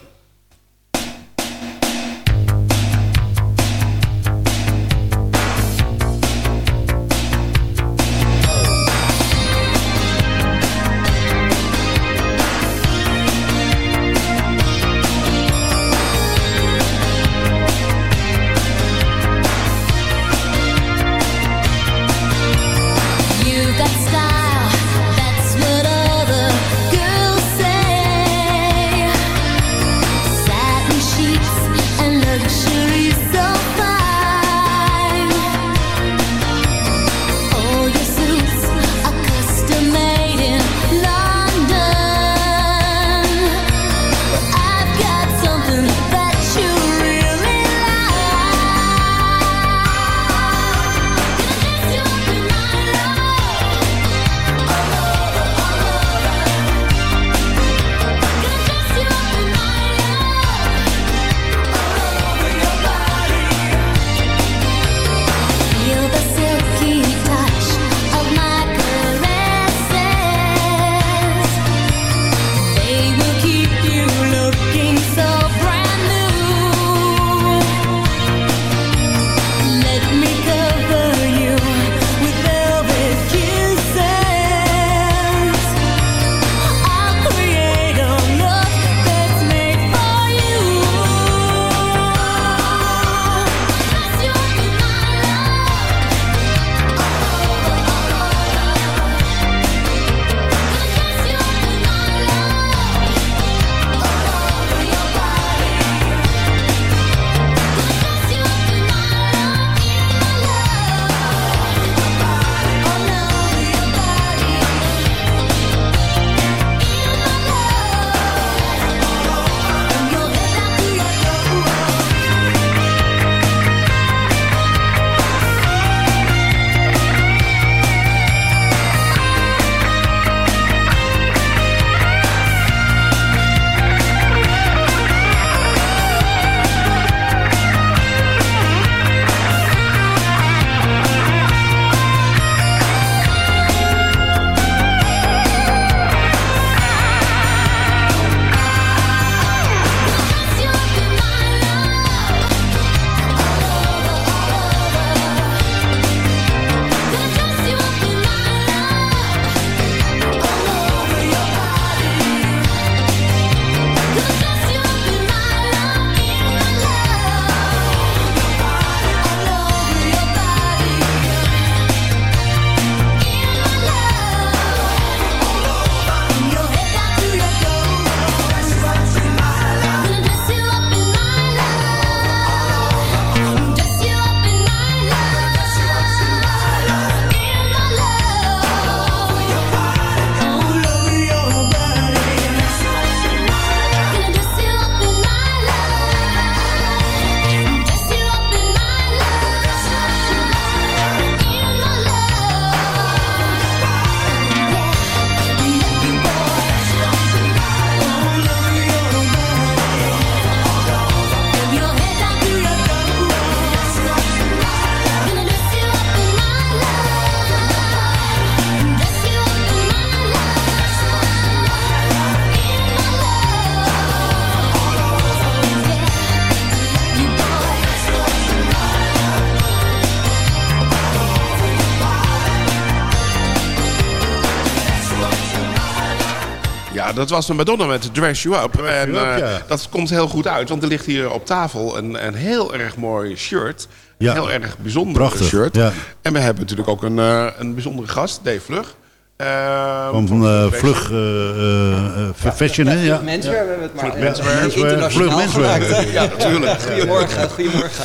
Dat was de Madonna met Dress You Up. en You Up, eh, ja. dat komt heel goed uit, want er ligt hier op tafel een, een heel erg mooi shirt. Ja. Een heel erg bijzonder Prachtig, shirt. ja. En we hebben natuurlijk ook een, eh, een bijzondere gast, Dave Vlug. Eh, Van, van eh, Vlug eh, eh, eh, Fashion, hè? Ja. Menswear hebben we het maar. Vlug Menswear. Internationaal Vlug Menswear. gemaakt, hè? Ja, natuurlijk. Goedemorgen, goedemorgen.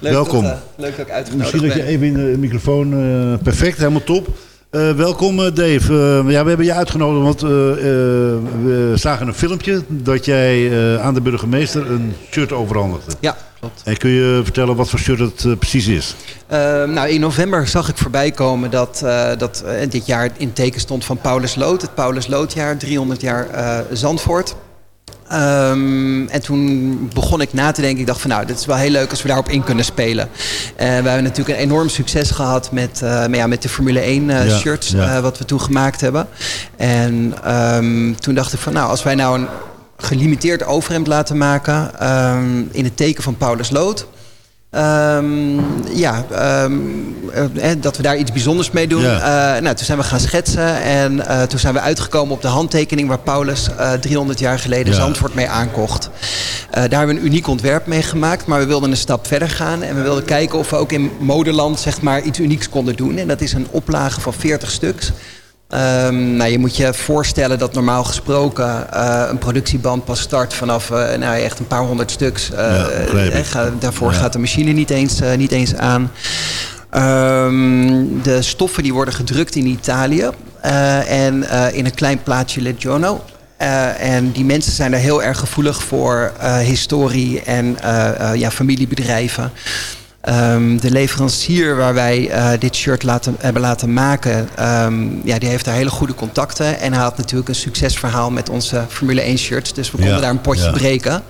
Leuk Welkom. Dat, leuk dat ik uitgenodigd Misschien dat je even in de microfoon... eh, perfect, helemaal top. Eh, welkom eh, Dave. Eh, ja, we hebben je uitgenodigd, want we zagen een filmpje... dat jij aan de burgemeester een shirt overhandigde. Ja, klopt. En kun je vertellen wat voor shirt het precies is? Nou, in november zag ik voorbij komen dat, dat dit jaar in teken stond van Paulus Lood. Het Paulus Loodjaar, 300 jaar Zandvoort. Ehm, en toen begon ik na te denken. Ik dacht van nou, dit is wel heel leuk als we daarop in kunnen spelen. Eh, we hebben natuurlijk een enorm succes gehad met, eh, met, ja, met de Formule 1 eh, Ja, shirts. ja. wat we toen gemaakt hebben. En ehm, toen dacht ik van nou, als wij nou een gelimiteerd overhemd laten maken. ehm, in het teken van Paulus Lood. Ehm, ja, ehm, eh, eh, dat we daar iets bijzonders mee doen. Ja. Eh, nou, toen zijn we gaan schetsen en toen zijn we uitgekomen op de handtekening waar Paulus eh 300 jaar geleden Ja. Zandvoort mee aankocht. Daar hebben we een uniek ontwerp mee gemaakt, maar we wilden een stap verder gaan en we wilden kijken of we ook in modeland zeg maar iets unieks konden doen. En dat is een oplage van 40 stuks. Ehm, nou, je moet je voorstellen dat normaal gesproken eh, een productieband pas start vanaf eh, nou, echt een paar honderd stuks. Eh, Ja, ga- daarvoor Ja. gaat de machine niet eens, niet eens aan. Ehm, de stoffen die worden gedrukt in Italië en in een klein plaatsje Legiono. En die mensen zijn daar heel erg gevoelig voor historie en ja, familiebedrijven. Ehm, de leverancier waar wij eh, dit shirt laten, hebben laten maken, ehm, ja, die heeft daar hele goede contacten. En hij had natuurlijk een succesverhaal met onze Formule 1 shirts. Dus we konden Ja, daar een potje ja. breken.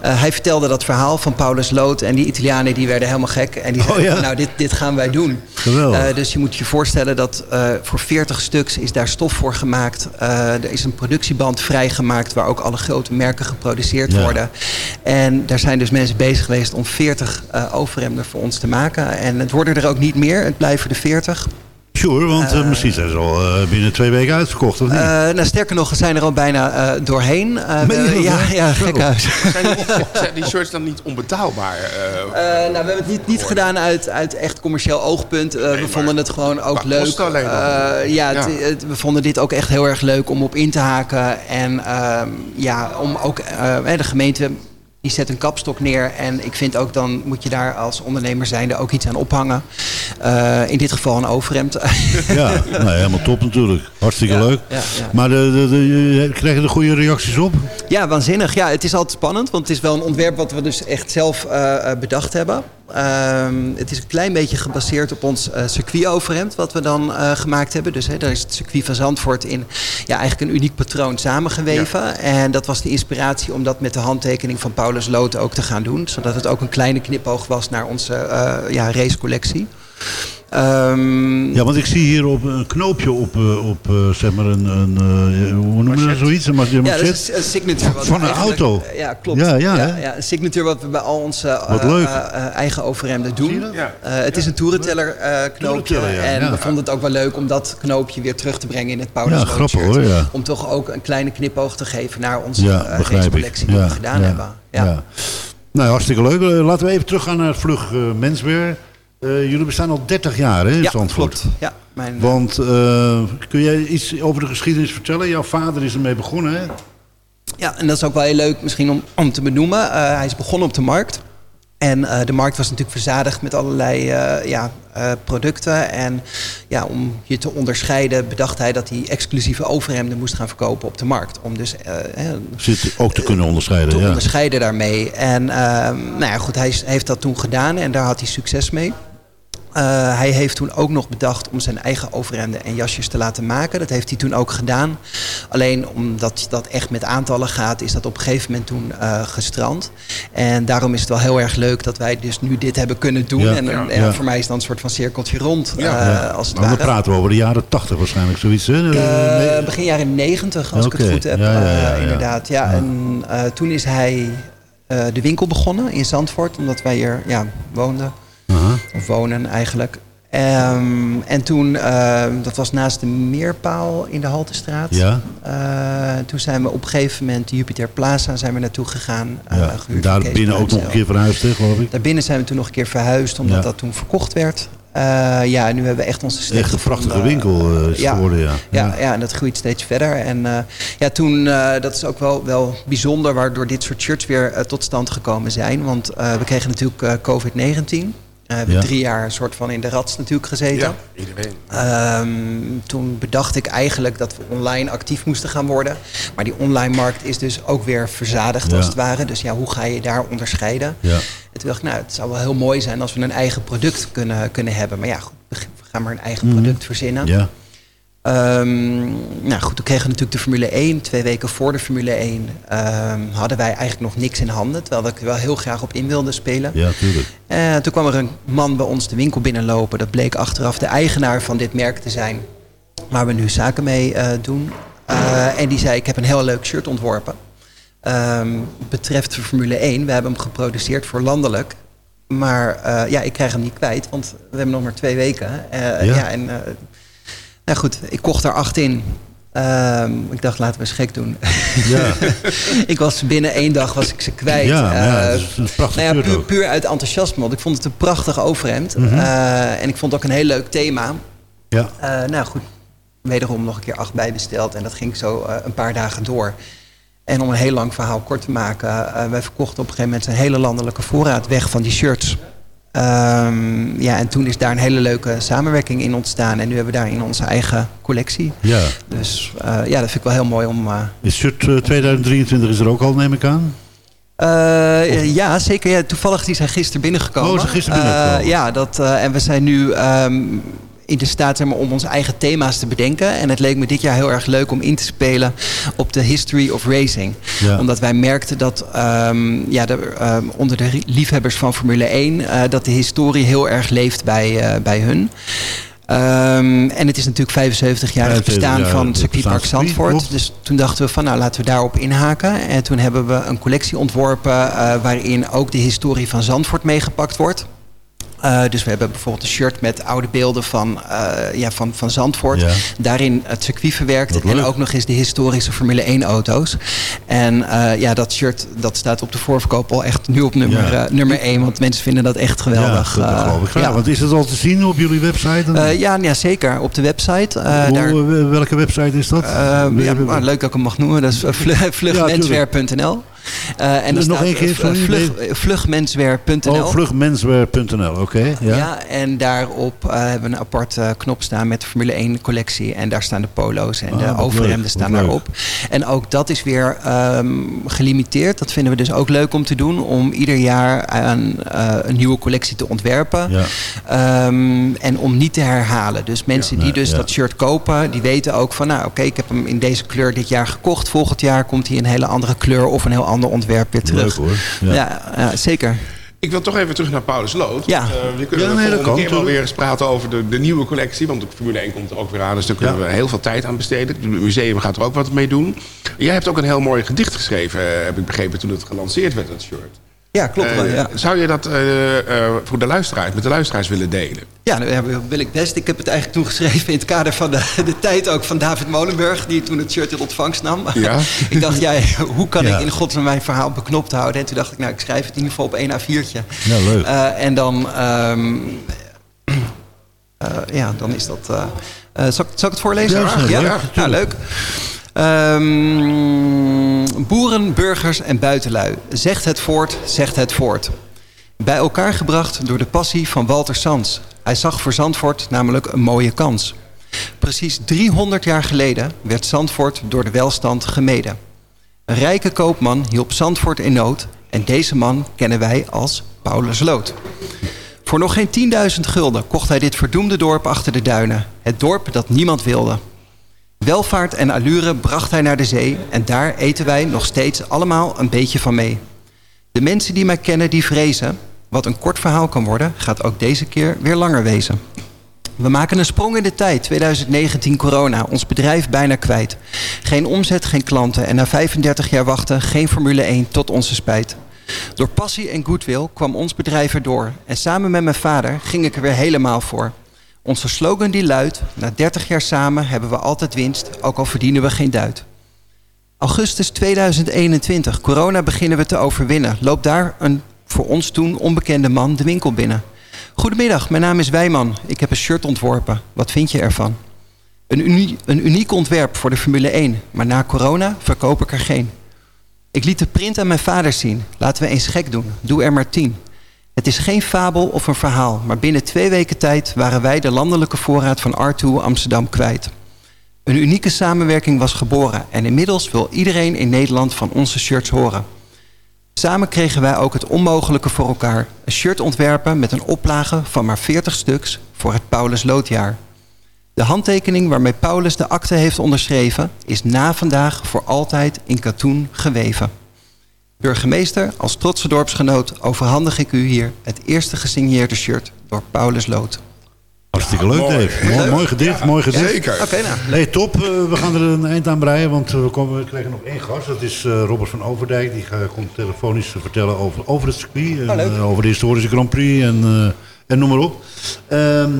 Eh, hij vertelde dat verhaal van Paulus Lood. En die Italianen die werden helemaal gek. En die Oh, zeiden, ja? nou dit, dit gaan wij doen. Eh, dus je moet je voorstellen dat voor 40 stuks is daar stof voor gemaakt. Er is een productieband vrijgemaakt waar ook alle grote merken geproduceerd worden. En daar zijn dus mensen bezig geweest om 40 eh voor ons te maken. En het worden er ook niet meer, het blijven er 40. Sure, want eh, Eh, misschien zijn ze al eh, binnen twee weken uitverkocht, of niet? Eh, nou, sterker nog, we zijn er al bijna eh, doorheen. Eh, ja, ja, gek huis. Zijn die, zijn die shirts dan niet onbetaalbaar? nou, we hebben het niet, niet gedaan uit, uit echt commercieel oogpunt. Eh, we vonden het gewoon ook leuk. Eh, ja, het- Ja. het- we vonden dit ook echt heel erg leuk om op in te haken. En ehm, ja, om ook eh, hè, de gemeente. Die zet een kapstok neer en ik vind ook dan moet je daar als ondernemer zijnde ook iets aan ophangen. Eh, in dit geval een overhemd. Ja, nou, helemaal top natuurlijk. Hartstikke Ja, leuk. ja, ja. Maar de, de, de, krijg je er goede reacties op? Ja, waanzinnig. Ja, het is altijd spannend, want het is wel een ontwerp wat we dus echt zelf eh, eh, bedacht hebben. Ehm, het is een klein beetje gebaseerd op ons eh circuitoverhemd wat we dan eh, gemaakt hebben. Dus hè, daar is het circuit van Zandvoort in ja, eigenlijk een uniek patroon samengeweven. En dat was de inspiratie om dat met de handtekening van Paulus Loot ook te gaan doen. Zodat het ook een kleine knipoog was naar onze eh, ja, racecollectie. Ehm, Ja, want ik zie hier op een knoopje op, eh, op eh, zeg maar een, een eh, hoe noemen we dat zoiets? Een, Ja, dat is een signature. wat Van een auto. Ja, klopt. Ja, ja, hè? ja, een signature wat we bij al onze eh, eh, eh, eigen overhemden doen. Eh, het is een toerenteller eh, knoopje. Toerenteller, ja. En Ja. we vonden het ook wel leuk om dat knoopje weer terug te brengen in het Paulus Ja, grappig, shirt. hoor, ja. Om toch ook een kleine knipoog te geven naar onze Ja, racecollectie die Ja, we gedaan ja, hebben. Ja. ja. Nou, hartstikke leuk. Laten we even teruggaan naar het vlug eh, Eh, jullie bestaan al 30 jaar hè, in Ja, Zandvoort. klopt. Ja, mijn, Want eh, kun jij iets over de geschiedenis vertellen? Jouw vader is ermee begonnen, hè? Ja, en dat is ook wel heel leuk misschien om, om te benoemen. Eh, hij is begonnen op de markt. En eh, de markt was natuurlijk verzadigd met allerlei eh, ja, eh, producten. En ja, om je te onderscheiden bedacht hij dat hij exclusieve overhemden moest gaan verkopen op de markt. Om dus eh, Zit ook te kunnen onderscheiden, te ja. onderscheiden daarmee. En nou ja, goed, hij heeft dat toen gedaan en daar had hij succes mee. Eh, hij heeft toen ook nog bedacht om zijn eigen overhemden en jasjes te laten maken. Dat heeft hij toen ook gedaan. Alleen omdat dat echt met aantallen gaat, is dat op een gegeven moment toen eh, gestrand. En daarom is het wel heel erg leuk dat wij dus nu dit hebben kunnen doen. Ja, en ja, ja. voor mij is dan een soort van cirkeltje rond, Ja. eh, Ja. als het Maar ware. dan praten we over de jaren 80 waarschijnlijk, zoiets. Hè? Begin jaren 90, als ik het goed heb. ja, ja, ja, ja. inderdaad. Ja, En eh, toen is hij eh, de winkel begonnen in Zandvoort, omdat wij hier ja, woonden. Aha. Of wonen eigenlijk. Ehm, en toen, eh, dat was naast de Meerpaal in de Haltestraat. Ja. Eh, toen zijn we op een gegeven moment, Jupiter Plaza, zijn we naartoe gegaan. eh, Ja. Daar binnen ook nog een keer verhuisd, hè, geloof ik. Daarbinnen zijn we toen nog een keer verhuisd, omdat Ja. dat toen verkocht werd. Eh, ja, en nu hebben we echt onze Echt een prachtige winkel is het geworden, ja. Ja, ja. en dat groeit steeds verder. En ja, toen, dat is ook wel, wel bijzonder waardoor dit soort shirts weer tot stand gekomen zijn. Want we kregen natuurlijk eh, COVID-19. Eh, we hebben Ja. drie jaar een soort van in de rats natuurlijk gezeten. Ja, iedereen. Ehm, toen bedacht ik eigenlijk dat we online actief moesten gaan worden. Maar die online markt is dus ook weer verzadigd Ja. als het ware. Dus ja, hoe ga je daar onderscheiden? Ja. En toen dacht ik, nou, het zou wel heel mooi zijn als we een eigen product kunnen, kunnen hebben. Maar ja, goed, we gaan maar een eigen Mhm. product verzinnen. Ja. Ehm, nou goed, toen kregen we natuurlijk de Formule 1. Twee weken voor de Formule 1 ehm, hadden wij eigenlijk nog niks in handen. Terwijl ik er wel heel graag op in wilde spelen. Ja, tuurlijk. Eh, toen kwam er een man bij ons de winkel binnenlopen. Dat bleek achteraf de eigenaar van dit merk te zijn. Waar we nu zaken mee eh, doen. Eh, en die zei, ik heb een heel leuk shirt ontworpen. Ehm, betreft de Formule 1. We hebben hem geproduceerd voor landelijk. Maar ja, ik krijg hem niet kwijt. Want we hebben nog maar twee weken. Ja. ja. en, nou goed, ik kocht er acht in. Ehm, ik dacht, laten we eens gek doen. Ja. ik was binnen één dag was ik ze kwijt. Ja, Eh, dat is een prachtig nou ja, puur, uit enthousiasme. Want ik vond het een prachtig overhemd. Mhm. Eh, en ik vond het ook een heel leuk thema. Ja. Eh, nou goed, wederom nog een keer acht bijbesteld. En dat ging zo een paar dagen door. En om een heel lang verhaal kort te maken. wij verkochten op een gegeven moment een hele landelijke voorraad weg van die shirts. Ehm, ja, en toen is daar een hele leuke samenwerking in ontstaan. En nu hebben we daarin onze eigen collectie. Ja. Dus eh, ja, dat vind ik wel heel mooi om... eh, Is shirt eh, 2023 is er ook al, neem ik aan? eh, ja, zeker. Ja, toevallig die zijn gisteren binnengekomen. Oh, ze zijn gisteren Eh, binnengekomen. ja, dat, eh, en we zijn nu ehm, in de staat maar, om onze eigen thema's te bedenken. En het leek me dit jaar heel erg leuk om in te spelen op de history of racing. Ja. Omdat wij merkten dat ehm, ja, de, ehm, onder de liefhebbers van Formule 1... eh, dat de historie heel erg leeft bij, eh, bij hun. Ehm, en het is natuurlijk 75 jaar het 75 bestaan jaar van circuitpark Zandvoort. Dus toen dachten we van nou laten we daarop inhaken. En toen hebben we een collectie ontworpen eh, waarin ook de historie van Zandvoort meegepakt wordt. Eh, dus we hebben bijvoorbeeld een shirt met oude beelden van, eh, ja, van, van Zandvoort. Ja. Daarin het circuit verwerkt. En ook nog eens de historische Formule 1 auto's. En eh, ja, dat shirt dat staat op de voorverkoop al echt nu op nummer, Ja. nummer 1. Want mensen vinden dat echt geweldig. Ja, dat geloof ik graag. ja. Want is het al te zien op jullie website? dan? Eh, ja, ja, zeker. Op de website. Hoe- daar, welke website is dat? ja, leuk dat ik hem mag noemen. Dat is eh, Eh, en Dus dan nog staat, één keer, eh, sorry? vlug- eh, vlugmenswear.nl. Oh, vlugmenswear.nl, oké. ja. Ja. en daarop hebben we een apart eh, knop staan met de Formule 1 collectie. En daar staan de polo's en Ah, de overhemden leuk, staan daarop. En ook dat is weer ehm, gelimiteerd. Dat vinden we dus ook leuk om te doen. Om ieder jaar een, eh, een nieuwe collectie te ontwerpen. Ja. Ehm, en om niet te herhalen. Dus mensen die nee, dus dat shirt kopen, die weten ook van... nou oké, ik heb hem in deze kleur dit jaar gekocht. Volgend jaar komt hij in een hele andere kleur of een heel ander ontwerp weer terug. Leuk hoor. Ja. Ja, ja, zeker. Ik wil toch even terug naar Paulus Lood. Ja. Eh, we kunnen Ja, nee, keer wel weer eens praten over de, de nieuwe collectie. Want de Formule 1 komt er ook weer aan. Dus daar kunnen Ja. we heel veel tijd aan besteden. Het museum gaat er ook wat mee doen. Jij hebt ook een heel mooi gedicht geschreven, eh, heb ik begrepen, toen het gelanceerd werd, dat shirt. Ja, klopt wel, Eh, ja. Zou je dat eh, eh, voor de luisteraars, met de luisteraars willen delen? Ja, dat wil ik best. Ik heb het eigenlijk toen geschreven in het kader van de, de tijd ook van David Molenburg, die toen het shirt in ontvangst nam. Ja. ik dacht, ja, hoe kan Ja. ik in godsnaam mijn verhaal beknopt houden? En toen dacht ik, nou, ik schrijf het in ieder geval op één A4'tje. Ja, leuk. Eh, en dan, ehm, eh, ja, dan is dat... eh, eh, zal, ik- zal ik het voorlezen? Ja, ja? Ja, ja leuk. Ehm, boeren, burgers en buitenlui. Zegt het voort, zegt het voort. Bij elkaar gebracht door de passie van Walter Sands. Hij zag voor Zandvoort namelijk een mooie kans. Precies 300 jaar geleden werd Zandvoort door de welstand gemeden. Een rijke koopman hielp Zandvoort in nood... en deze man kennen wij als Paulus Lood. Voor nog geen 10.000 gulden kocht hij dit verdoemde dorp achter de duinen. Het dorp dat niemand wilde. Welvaart en allure bracht hij naar de zee... en daar eten wij nog steeds allemaal een beetje van mee. De mensen die mij kennen, die vrezen... wat een kort verhaal kan worden, gaat ook deze keer weer langer wezen. We maken een sprong in de tijd, 2019 corona, ons bedrijf bijna kwijt. Geen omzet, geen klanten en na 35 jaar wachten geen Formule 1 tot onze spijt. Door passie en goodwill kwam ons bedrijf erdoor en samen met mijn vader ging ik er weer helemaal voor. Onze slogan die luidt, na 30 jaar samen hebben we altijd winst, ook al verdienen we geen duit. Augustus 2021, corona beginnen we te overwinnen. Loopt daar een voor ons toen onbekende man de winkel binnen. Goedemiddag, mijn naam is Wijman. Ik heb een shirt ontworpen. Wat vind je ervan? Een, een uniek ontwerp voor de Formule 1, maar na corona verkoop ik er geen. Ik liet de print aan mijn vader zien. Laten we eens gek doen. Doe er maar tien. Het is geen fabel of een verhaal, maar binnen twee weken tijd waren wij de landelijke voorraad van R2 Amsterdam kwijt. Een unieke samenwerking was geboren en inmiddels wil iedereen in Nederland van onze shirts horen. Samen kregen wij ook het onmogelijke voor elkaar. Een shirt ontwerpen met een oplage van maar 40 stuks voor het Paulus Loodjaar. De handtekening waarmee Paulus de akte heeft onderschreven... is na vandaag voor altijd in katoen geweven. Burgemeester, als trotse dorpsgenoot overhandig ik u hier... het eerste gesigneerde shirt door Paulus Lood. Hartstikke leuk, mooi. Dave. Mooi, gedicht, Ja, mooi gedicht. zeker. Oké, nou. Nee, top. Eh, we gaan er een eind aan breien, want eh, we, komen, we krijgen nog één gast. Dat is eh, Robert van Overdijk. Die ga- komt telefonisch vertellen over, over het circuit. En, Oh, eh, over de historische Grand Prix en, eh, en noem maar op. Ehm,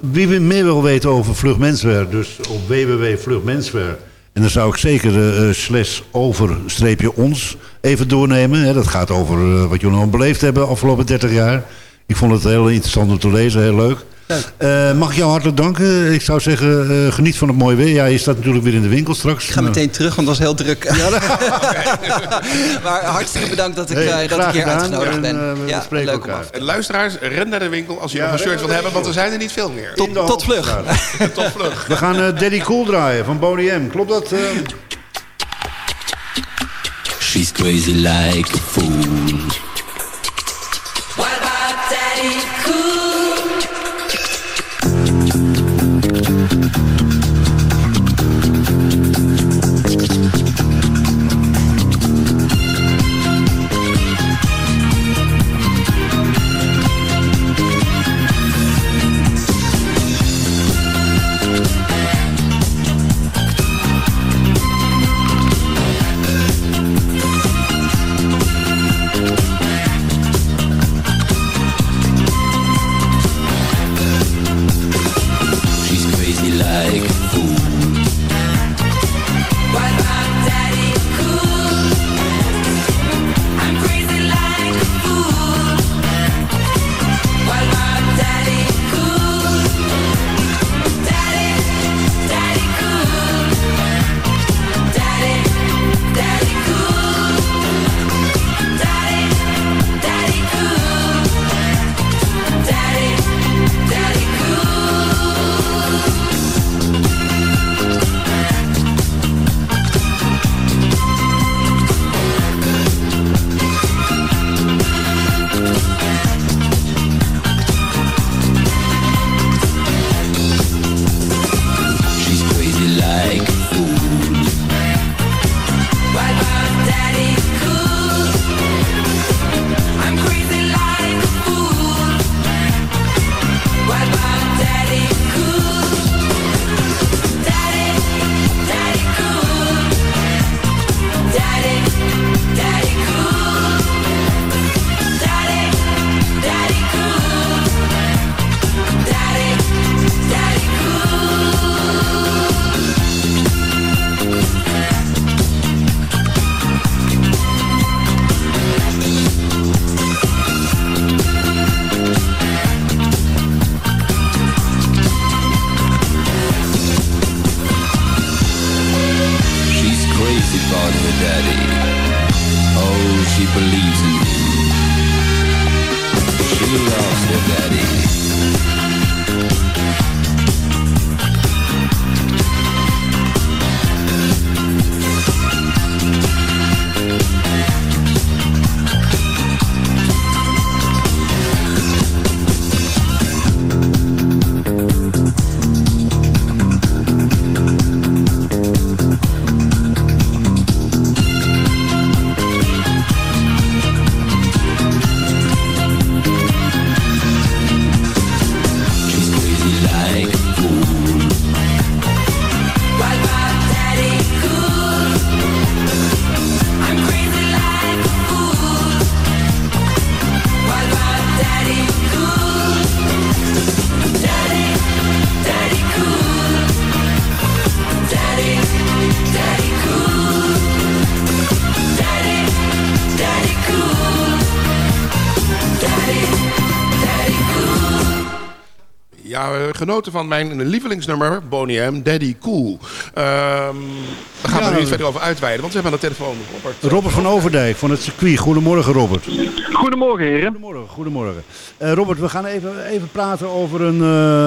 wie meer wil weten over Vluchtmensweer, dus op www.vluchtmensweer. En dan zou ik zeker de eh, slash over streepje ons even doornemen. Dat gaat over eh, wat jullie al beleefd hebben de afgelopen 30 jaar. Ik vond het heel interessant om te lezen, heel leuk. Eh, mag ik jou hartelijk danken? Ik zou zeggen, eh, geniet van het mooie weer. Ja, je staat natuurlijk weer in de winkel straks. Ik ga meteen terug, want het was heel druk. maar hartstikke bedankt dat ik, Hey, eh, dat ik hier gedaan. uitgenodigd En, ben. eh, we ja, spreken leuk elkaar. om luisteraars, ren naar de winkel als je Ja, nog een shirt wilt hebben, want er zijn er niet veel meer. Tot, tot vlug. Tot vlug. We gaan eh, Daddy Cool draaien van Boney M. Klopt dat? eh? She's crazy like a fool. Genoten van mijn lievelingsnummer, Boney M, Daddy Cool. Ehm we gaan Ja, er niet we- verder over uitweiden, want we hebben aan de telefoon Robert. Robert van Overdijk van het circuit. Goedemorgen Robert. Goedemorgen heren. Goedemorgen, goedemorgen. Eh, Robert, we gaan even, even praten over een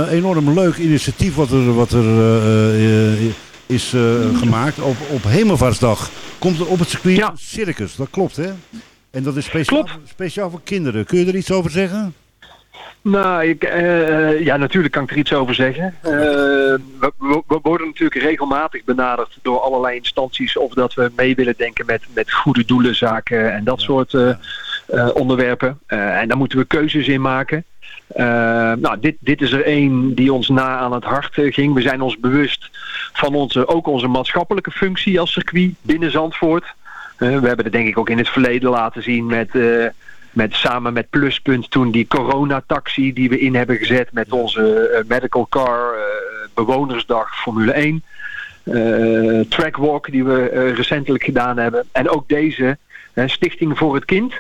eh, enorm leuk initiatief wat er, wat er eh, is gemaakt. Op, op Hemelvaartsdag komt er op het circuit een circus, dat klopt hè? En dat is speciaal, speciaal voor kinderen. Kun je er iets over zeggen? Nou, ik, eh, ja, natuurlijk kan ik er iets over zeggen. Eh, we, worden natuurlijk regelmatig benaderd door allerlei instanties of dat we mee willen denken met, met goede doelenzaken en dat soort eh, onderwerpen. En daar moeten we keuzes in maken. Nou, dit, dit is er één die ons na aan het hart ging. We zijn ons bewust van onze, ook onze maatschappelijke functie als circuit binnen Zandvoort. We hebben het denk ik ook in het verleden laten zien met, met samen met Pluspunt toen die coronataxi die we in hebben gezet met onze eh, medical car, eh, bewonersdag Formule 1. eh trackwalk die we recentelijk gedaan hebben. En ook deze Stichting voor het Kind.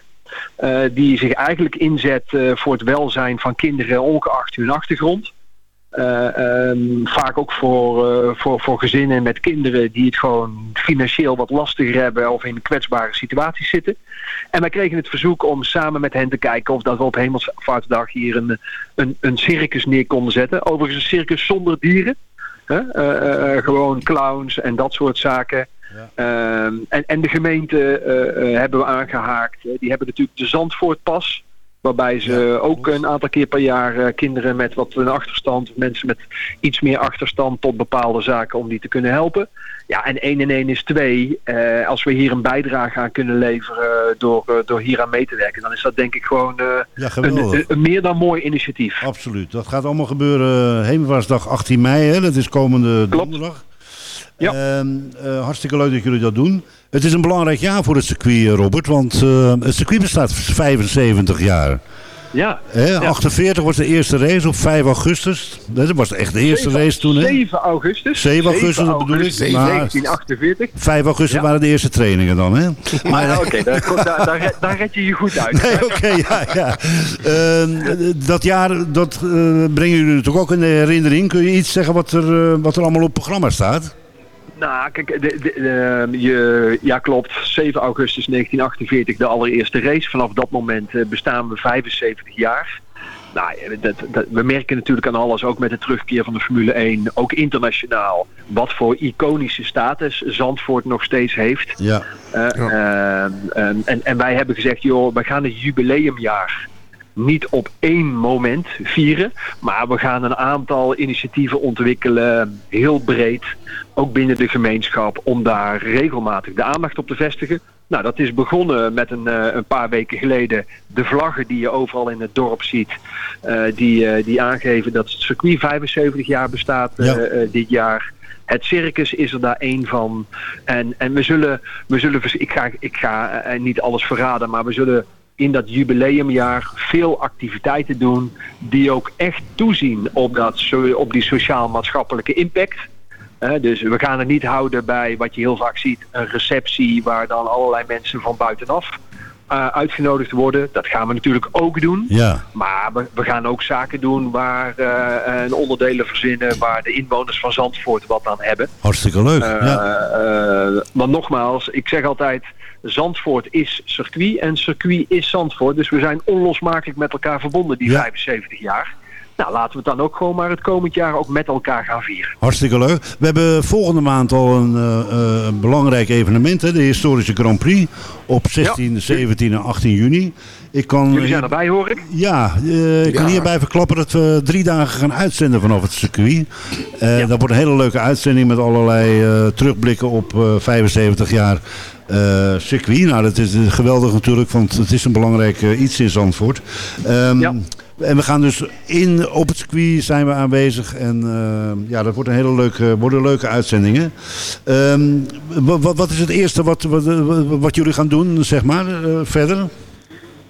die zich eigenlijk inzet voor het welzijn van kinderen ongeacht hun achtergrond. Eh, ehm, vaak ook voor, eh, voor, voor gezinnen met kinderen die het gewoon financieel wat lastiger hebben of in kwetsbare situaties zitten. En wij kregen het verzoek om samen met hen te kijken of dat we op Hemelsvaartsdag hier een, een, een circus neer konden zetten. Overigens een circus zonder dieren. Hè? Eh, gewoon clowns en dat soort zaken. Ehm, en, en de gemeente hebben we aangehaakt. Eh, die hebben natuurlijk de Zandvoortpas. Waarbij ze ook een aantal keer per jaar eh, kinderen met wat een achterstand, mensen met iets meer achterstand tot bepaalde zaken om die te kunnen helpen. Ja, en 1 en 1 is 2. Eh, als we hier een bijdrage aan kunnen leveren door, eh, door hier aan mee te werken, dan is dat denk ik gewoon Ja, een, meer dan mooi initiatief. Absoluut. Dat gaat allemaal gebeuren Hemelvaartsdag 18 mei. Hè? Dat is komende donderdag. Ja. Ehm, eh, hartstikke leuk dat jullie dat doen. Het is een belangrijk jaar voor het circuit, eh, Robert. Want eh, het circuit bestaat 75 jaar. Ja. Ja. 48 was de eerste race op 5 augustus. Dat was echt de eerste race toen. Hè? 7 augustus. 7 augustus, bedoel ik. augustus Maar 1948. 5 augustus Ja. waren de eerste trainingen dan, hè? Maar ja, oké, daar, daar, daar, red- daar red je je goed uit. Nee, oké, ja, ja. Ehm, dat jaar, dat brengen jullie natuurlijk ook in de herinnering. Kun je iets zeggen wat er, wat er allemaal op het programma staat? Nou, kijk, de, de, de- je, ja klopt. 7 augustus 1948 de allereerste race. Vanaf dat moment eh, bestaan we 75 jaar. Nou, dat, dat, we merken natuurlijk aan alles, ook met de terugkeer van de Formule 1, ook internationaal, wat voor iconische status Zandvoort nog steeds heeft. Ja. Eh, ehm, ehm, en, en wij hebben gezegd, joh, we gaan het jubileumjaar niet op één moment vieren. Maar we gaan een aantal initiatieven ontwikkelen, heel breed, ook binnen de gemeenschap, om daar regelmatig de aandacht op te vestigen. Nou, dat is begonnen met een, eh, een paar weken geleden. De vlaggen die je overal in het dorp ziet, eh, die, eh, die aangeven dat het circuit 75 jaar bestaat Ja. dit jaar. Het circus is er daar één van. En, en we zullen, we zullen ik ga, ik ga niet alles verraden, maar we zullen in dat jubileumjaar veel activiteiten doen die ook echt toezien op, dat, op die sociaal-maatschappelijke impact. Eh, dus we gaan het niet houden bij wat je heel vaak ziet, een receptie waar dan allerlei mensen van buitenaf eh, uitgenodigd worden. Dat gaan we natuurlijk ook doen. Ja. Maar we, we gaan ook zaken doen waar een onderdelen verzinnen waar de inwoners van Zandvoort wat aan hebben. Hartstikke leuk. Ja. want nogmaals, ik zeg altijd, Zandvoort is circuit en circuit is Zandvoort. Dus we zijn onlosmakelijk met elkaar verbonden die 75 jaar. Nou, laten we het dan ook gewoon maar het komend jaar ook met elkaar gaan vieren. Hartstikke leuk. We hebben volgende maand al een, eh, eh, een belangrijk evenement, hè, de historische Grand Prix. Op 16, 17 en 18 juni. Ik kan, Jullie zijn erbij, hoor ik. Ja, eh, ik kan Ja. hierbij verklappen dat we drie dagen gaan uitzenden vanaf het circuit. Eh, Dat wordt een hele leuke uitzending met allerlei eh, terugblikken op eh, 75 jaar eh, circuit. Nou, dat is eh, geweldig natuurlijk, want het is een belangrijk eh, iets in Zandvoort. Ehm, En we gaan dus in, op het circuit zijn we aanwezig. En eh, ja, dat wordt een hele leuke, worden leuke uitzendingen. Ehm, wat, wat is het eerste wat, wat, wat jullie gaan doen, zeg maar, verder?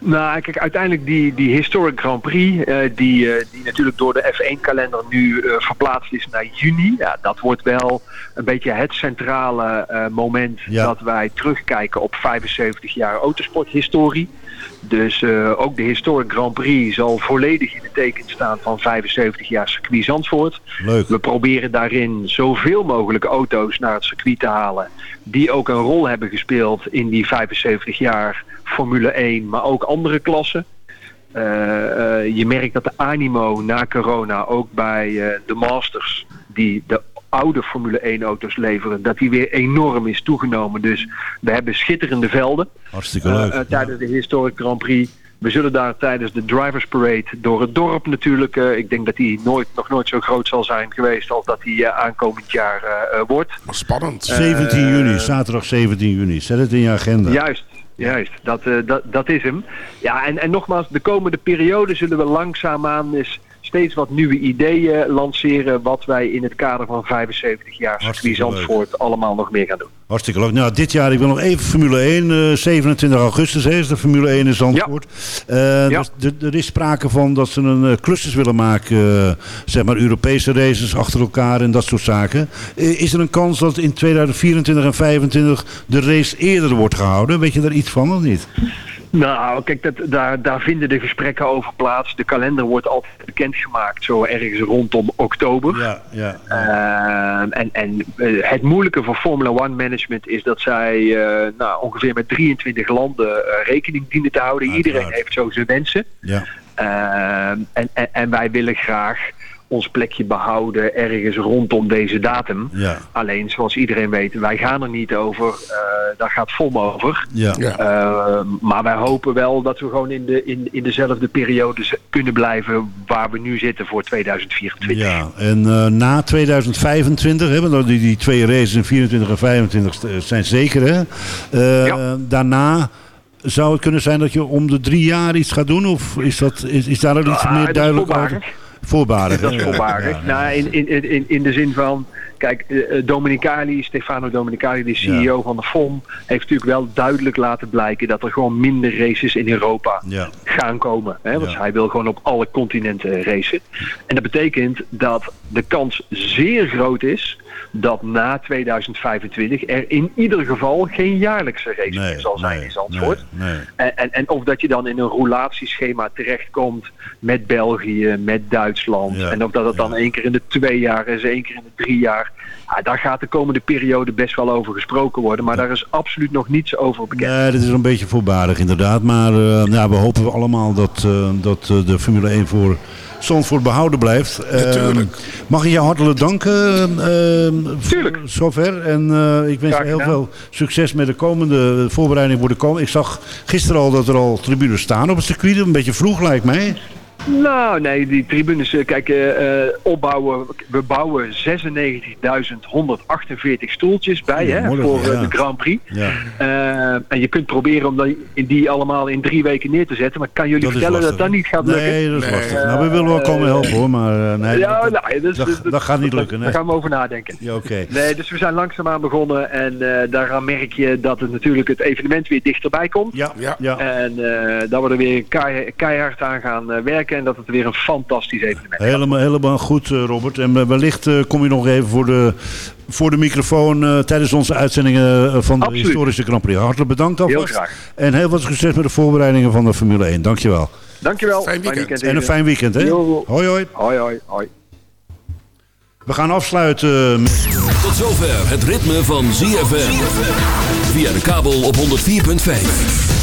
Nou, kijk, uiteindelijk die, die Historic Grand Prix, eh, die, eh, die natuurlijk door de F1-kalender nu eh, verplaatst is naar juni. Ja, dat wordt wel een beetje het centrale moment Ja. dat wij terugkijken op 75 jaar autosporthistorie. Dus eh, ook de Historic Grand Prix zal volledig in het teken staan van 75 jaar circuit Zandvoort. Leuk. We proberen daarin zoveel mogelijk auto's naar het circuit te halen. Die ook een rol hebben gespeeld in die 75 jaar Formule 1, maar ook andere klassen. Eh, eh, je merkt dat de animo na corona ook bij de Masters, die de oude Formule 1 auto's leveren, dat die weer enorm is toegenomen. Dus we hebben schitterende velden Hartstikke eh, leuk. eh, tijdens de Historic Grand Prix. We zullen daar tijdens de Drivers Parade door het dorp natuurlijk. eh, ik denk dat die nooit, nog nooit zo groot zal zijn geweest als dat die eh, aankomend jaar eh, eh, wordt. Spannend. 17 Eh, juni, zaterdag 17 juni. Zet het in je agenda. Juist, juist. Dat, eh, dat, dat is hem. Ja, en, en nogmaals, de komende periode zullen we langzaamaan eens steeds wat nieuwe ideeën lanceren... wat wij in het kader van 75 jaar circuit. Zandvoort allemaal nog meer gaan doen. Hartstikke leuk. Nou, dit jaar, ik wil nog even Formule 1. eh, 27 augustus hè, is de Formule 1 in Zandvoort. Eh, dus er- is sprake van dat ze een eh, clusters willen maken. eh, zeg maar Europese races achter elkaar en dat soort zaken. Eh, is er een kans dat in 2024 en 2025 de race eerder wordt gehouden? Weet je daar iets van of niet? Nou, kijk, dat, daar, daar vinden de gesprekken over plaats. De kalender wordt altijd bekendgemaakt, zo ergens rondom oktober. Ja, ja. Ehm, en en eh, het moeilijke voor Formula One management is dat zij eh, nou, ongeveer met 23 landen eh, rekening dienen te houden. Iedereen heeft zo zijn wensen. Ja. Ehm, en, en, en wij willen graag ons plekje behouden ergens rondom deze datum. Ja. Alleen, zoals iedereen weet, wij gaan er niet over. eh, daar gaat FOM over. Ja. Ehm, maar wij hopen wel dat we gewoon in, de, in, in dezelfde periode kunnen blijven waar we nu zitten voor 2024. Ja, en eh, na 2025, hè, want die, die twee races in 24 en 25 st- zijn zeker. Hè? Eh, Daarna zou het kunnen zijn dat je om de drie jaar iets gaat doen? Of is, dat, is, is daar al iets Ah, meer duidelijk over? Voorbarig. Dat is voorbarig. Nou, in, in, in, in de zin van, kijk, eh, eh, Domenicali, Stefano Domenicali, de CEO van de FOM, heeft natuurlijk wel duidelijk laten blijken dat er gewoon minder races in Europa gaan komen. Hè? Want hij wil gewoon op alle continenten racen. En dat betekent dat de kans zeer groot is dat na 2025 er in ieder geval geen jaarlijkse race meer zal zijn in Zandvoort. Nee. En, en, en of dat je dan in een roulatieschema terechtkomt met België, met Duitsland. en of dat het dan één keer in de twee jaar is, één keer in de drie jaar. Ja, daar gaat de komende periode best wel over gesproken worden. Maar daar is absoluut nog niets over bekend. Nee, dat is een beetje voorbarig inderdaad. Maar ja, we hopen allemaal dat, eh, dat eh, de Formule 1 voor Zandvoort behouden blijft. Eh, mag ik jou hartelijk danken eh, voor zover. En eh, ik wens je heel veel succes met de komende voorbereiding voor de komende. Ik zag gisteren al dat er al tribunes staan op het circuit. Een beetje vroeg lijkt mij. Nou, nee, die tribunes, eh, kijk, eh, eh, opbouwen. We bouwen 96.148 stoeltjes bij hè, voor ja. de Grand Prix. Ja. Eh, en je kunt proberen om die, die allemaal in drie weken neer te zetten. Maar kan jullie Dat vertellen dat dat niet gaat lukken. Nee, dat is lastig. Nou, we willen wel komen helpen hoor. Maar eh, nee, ja, dat, nou, dus, dat, dus- dat gaat niet lukken. Daar Nee. gaan we over nadenken. Ja, oké. Nee, dus we zijn langzaamaan begonnen en eh, daaraan merk je dat het natuurlijk het evenement weer dichterbij komt. Ja, ja. En eh, dat we er weer kei- keihard aan gaan eh, en dat het weer een fantastisch evenement is. Helemaal, helemaal goed, eh, Robert. En eh, wellicht eh, kom je nog even voor de, voor de microfoon eh, tijdens onze uitzendingen van de Absoluut. historische Grand Prix. Hartelijk bedankt alvast. Heel graag. En heel veel succes met de voorbereidingen van de Formule 1. Dankjewel. Dankjewel. Fijn weekend. En een fijn weekend, hè? Hoi, hoi. Hoi, hoi, hoi. We gaan afsluiten met... Tot zover het ritme van ZFM. Via de kabel op 104.5.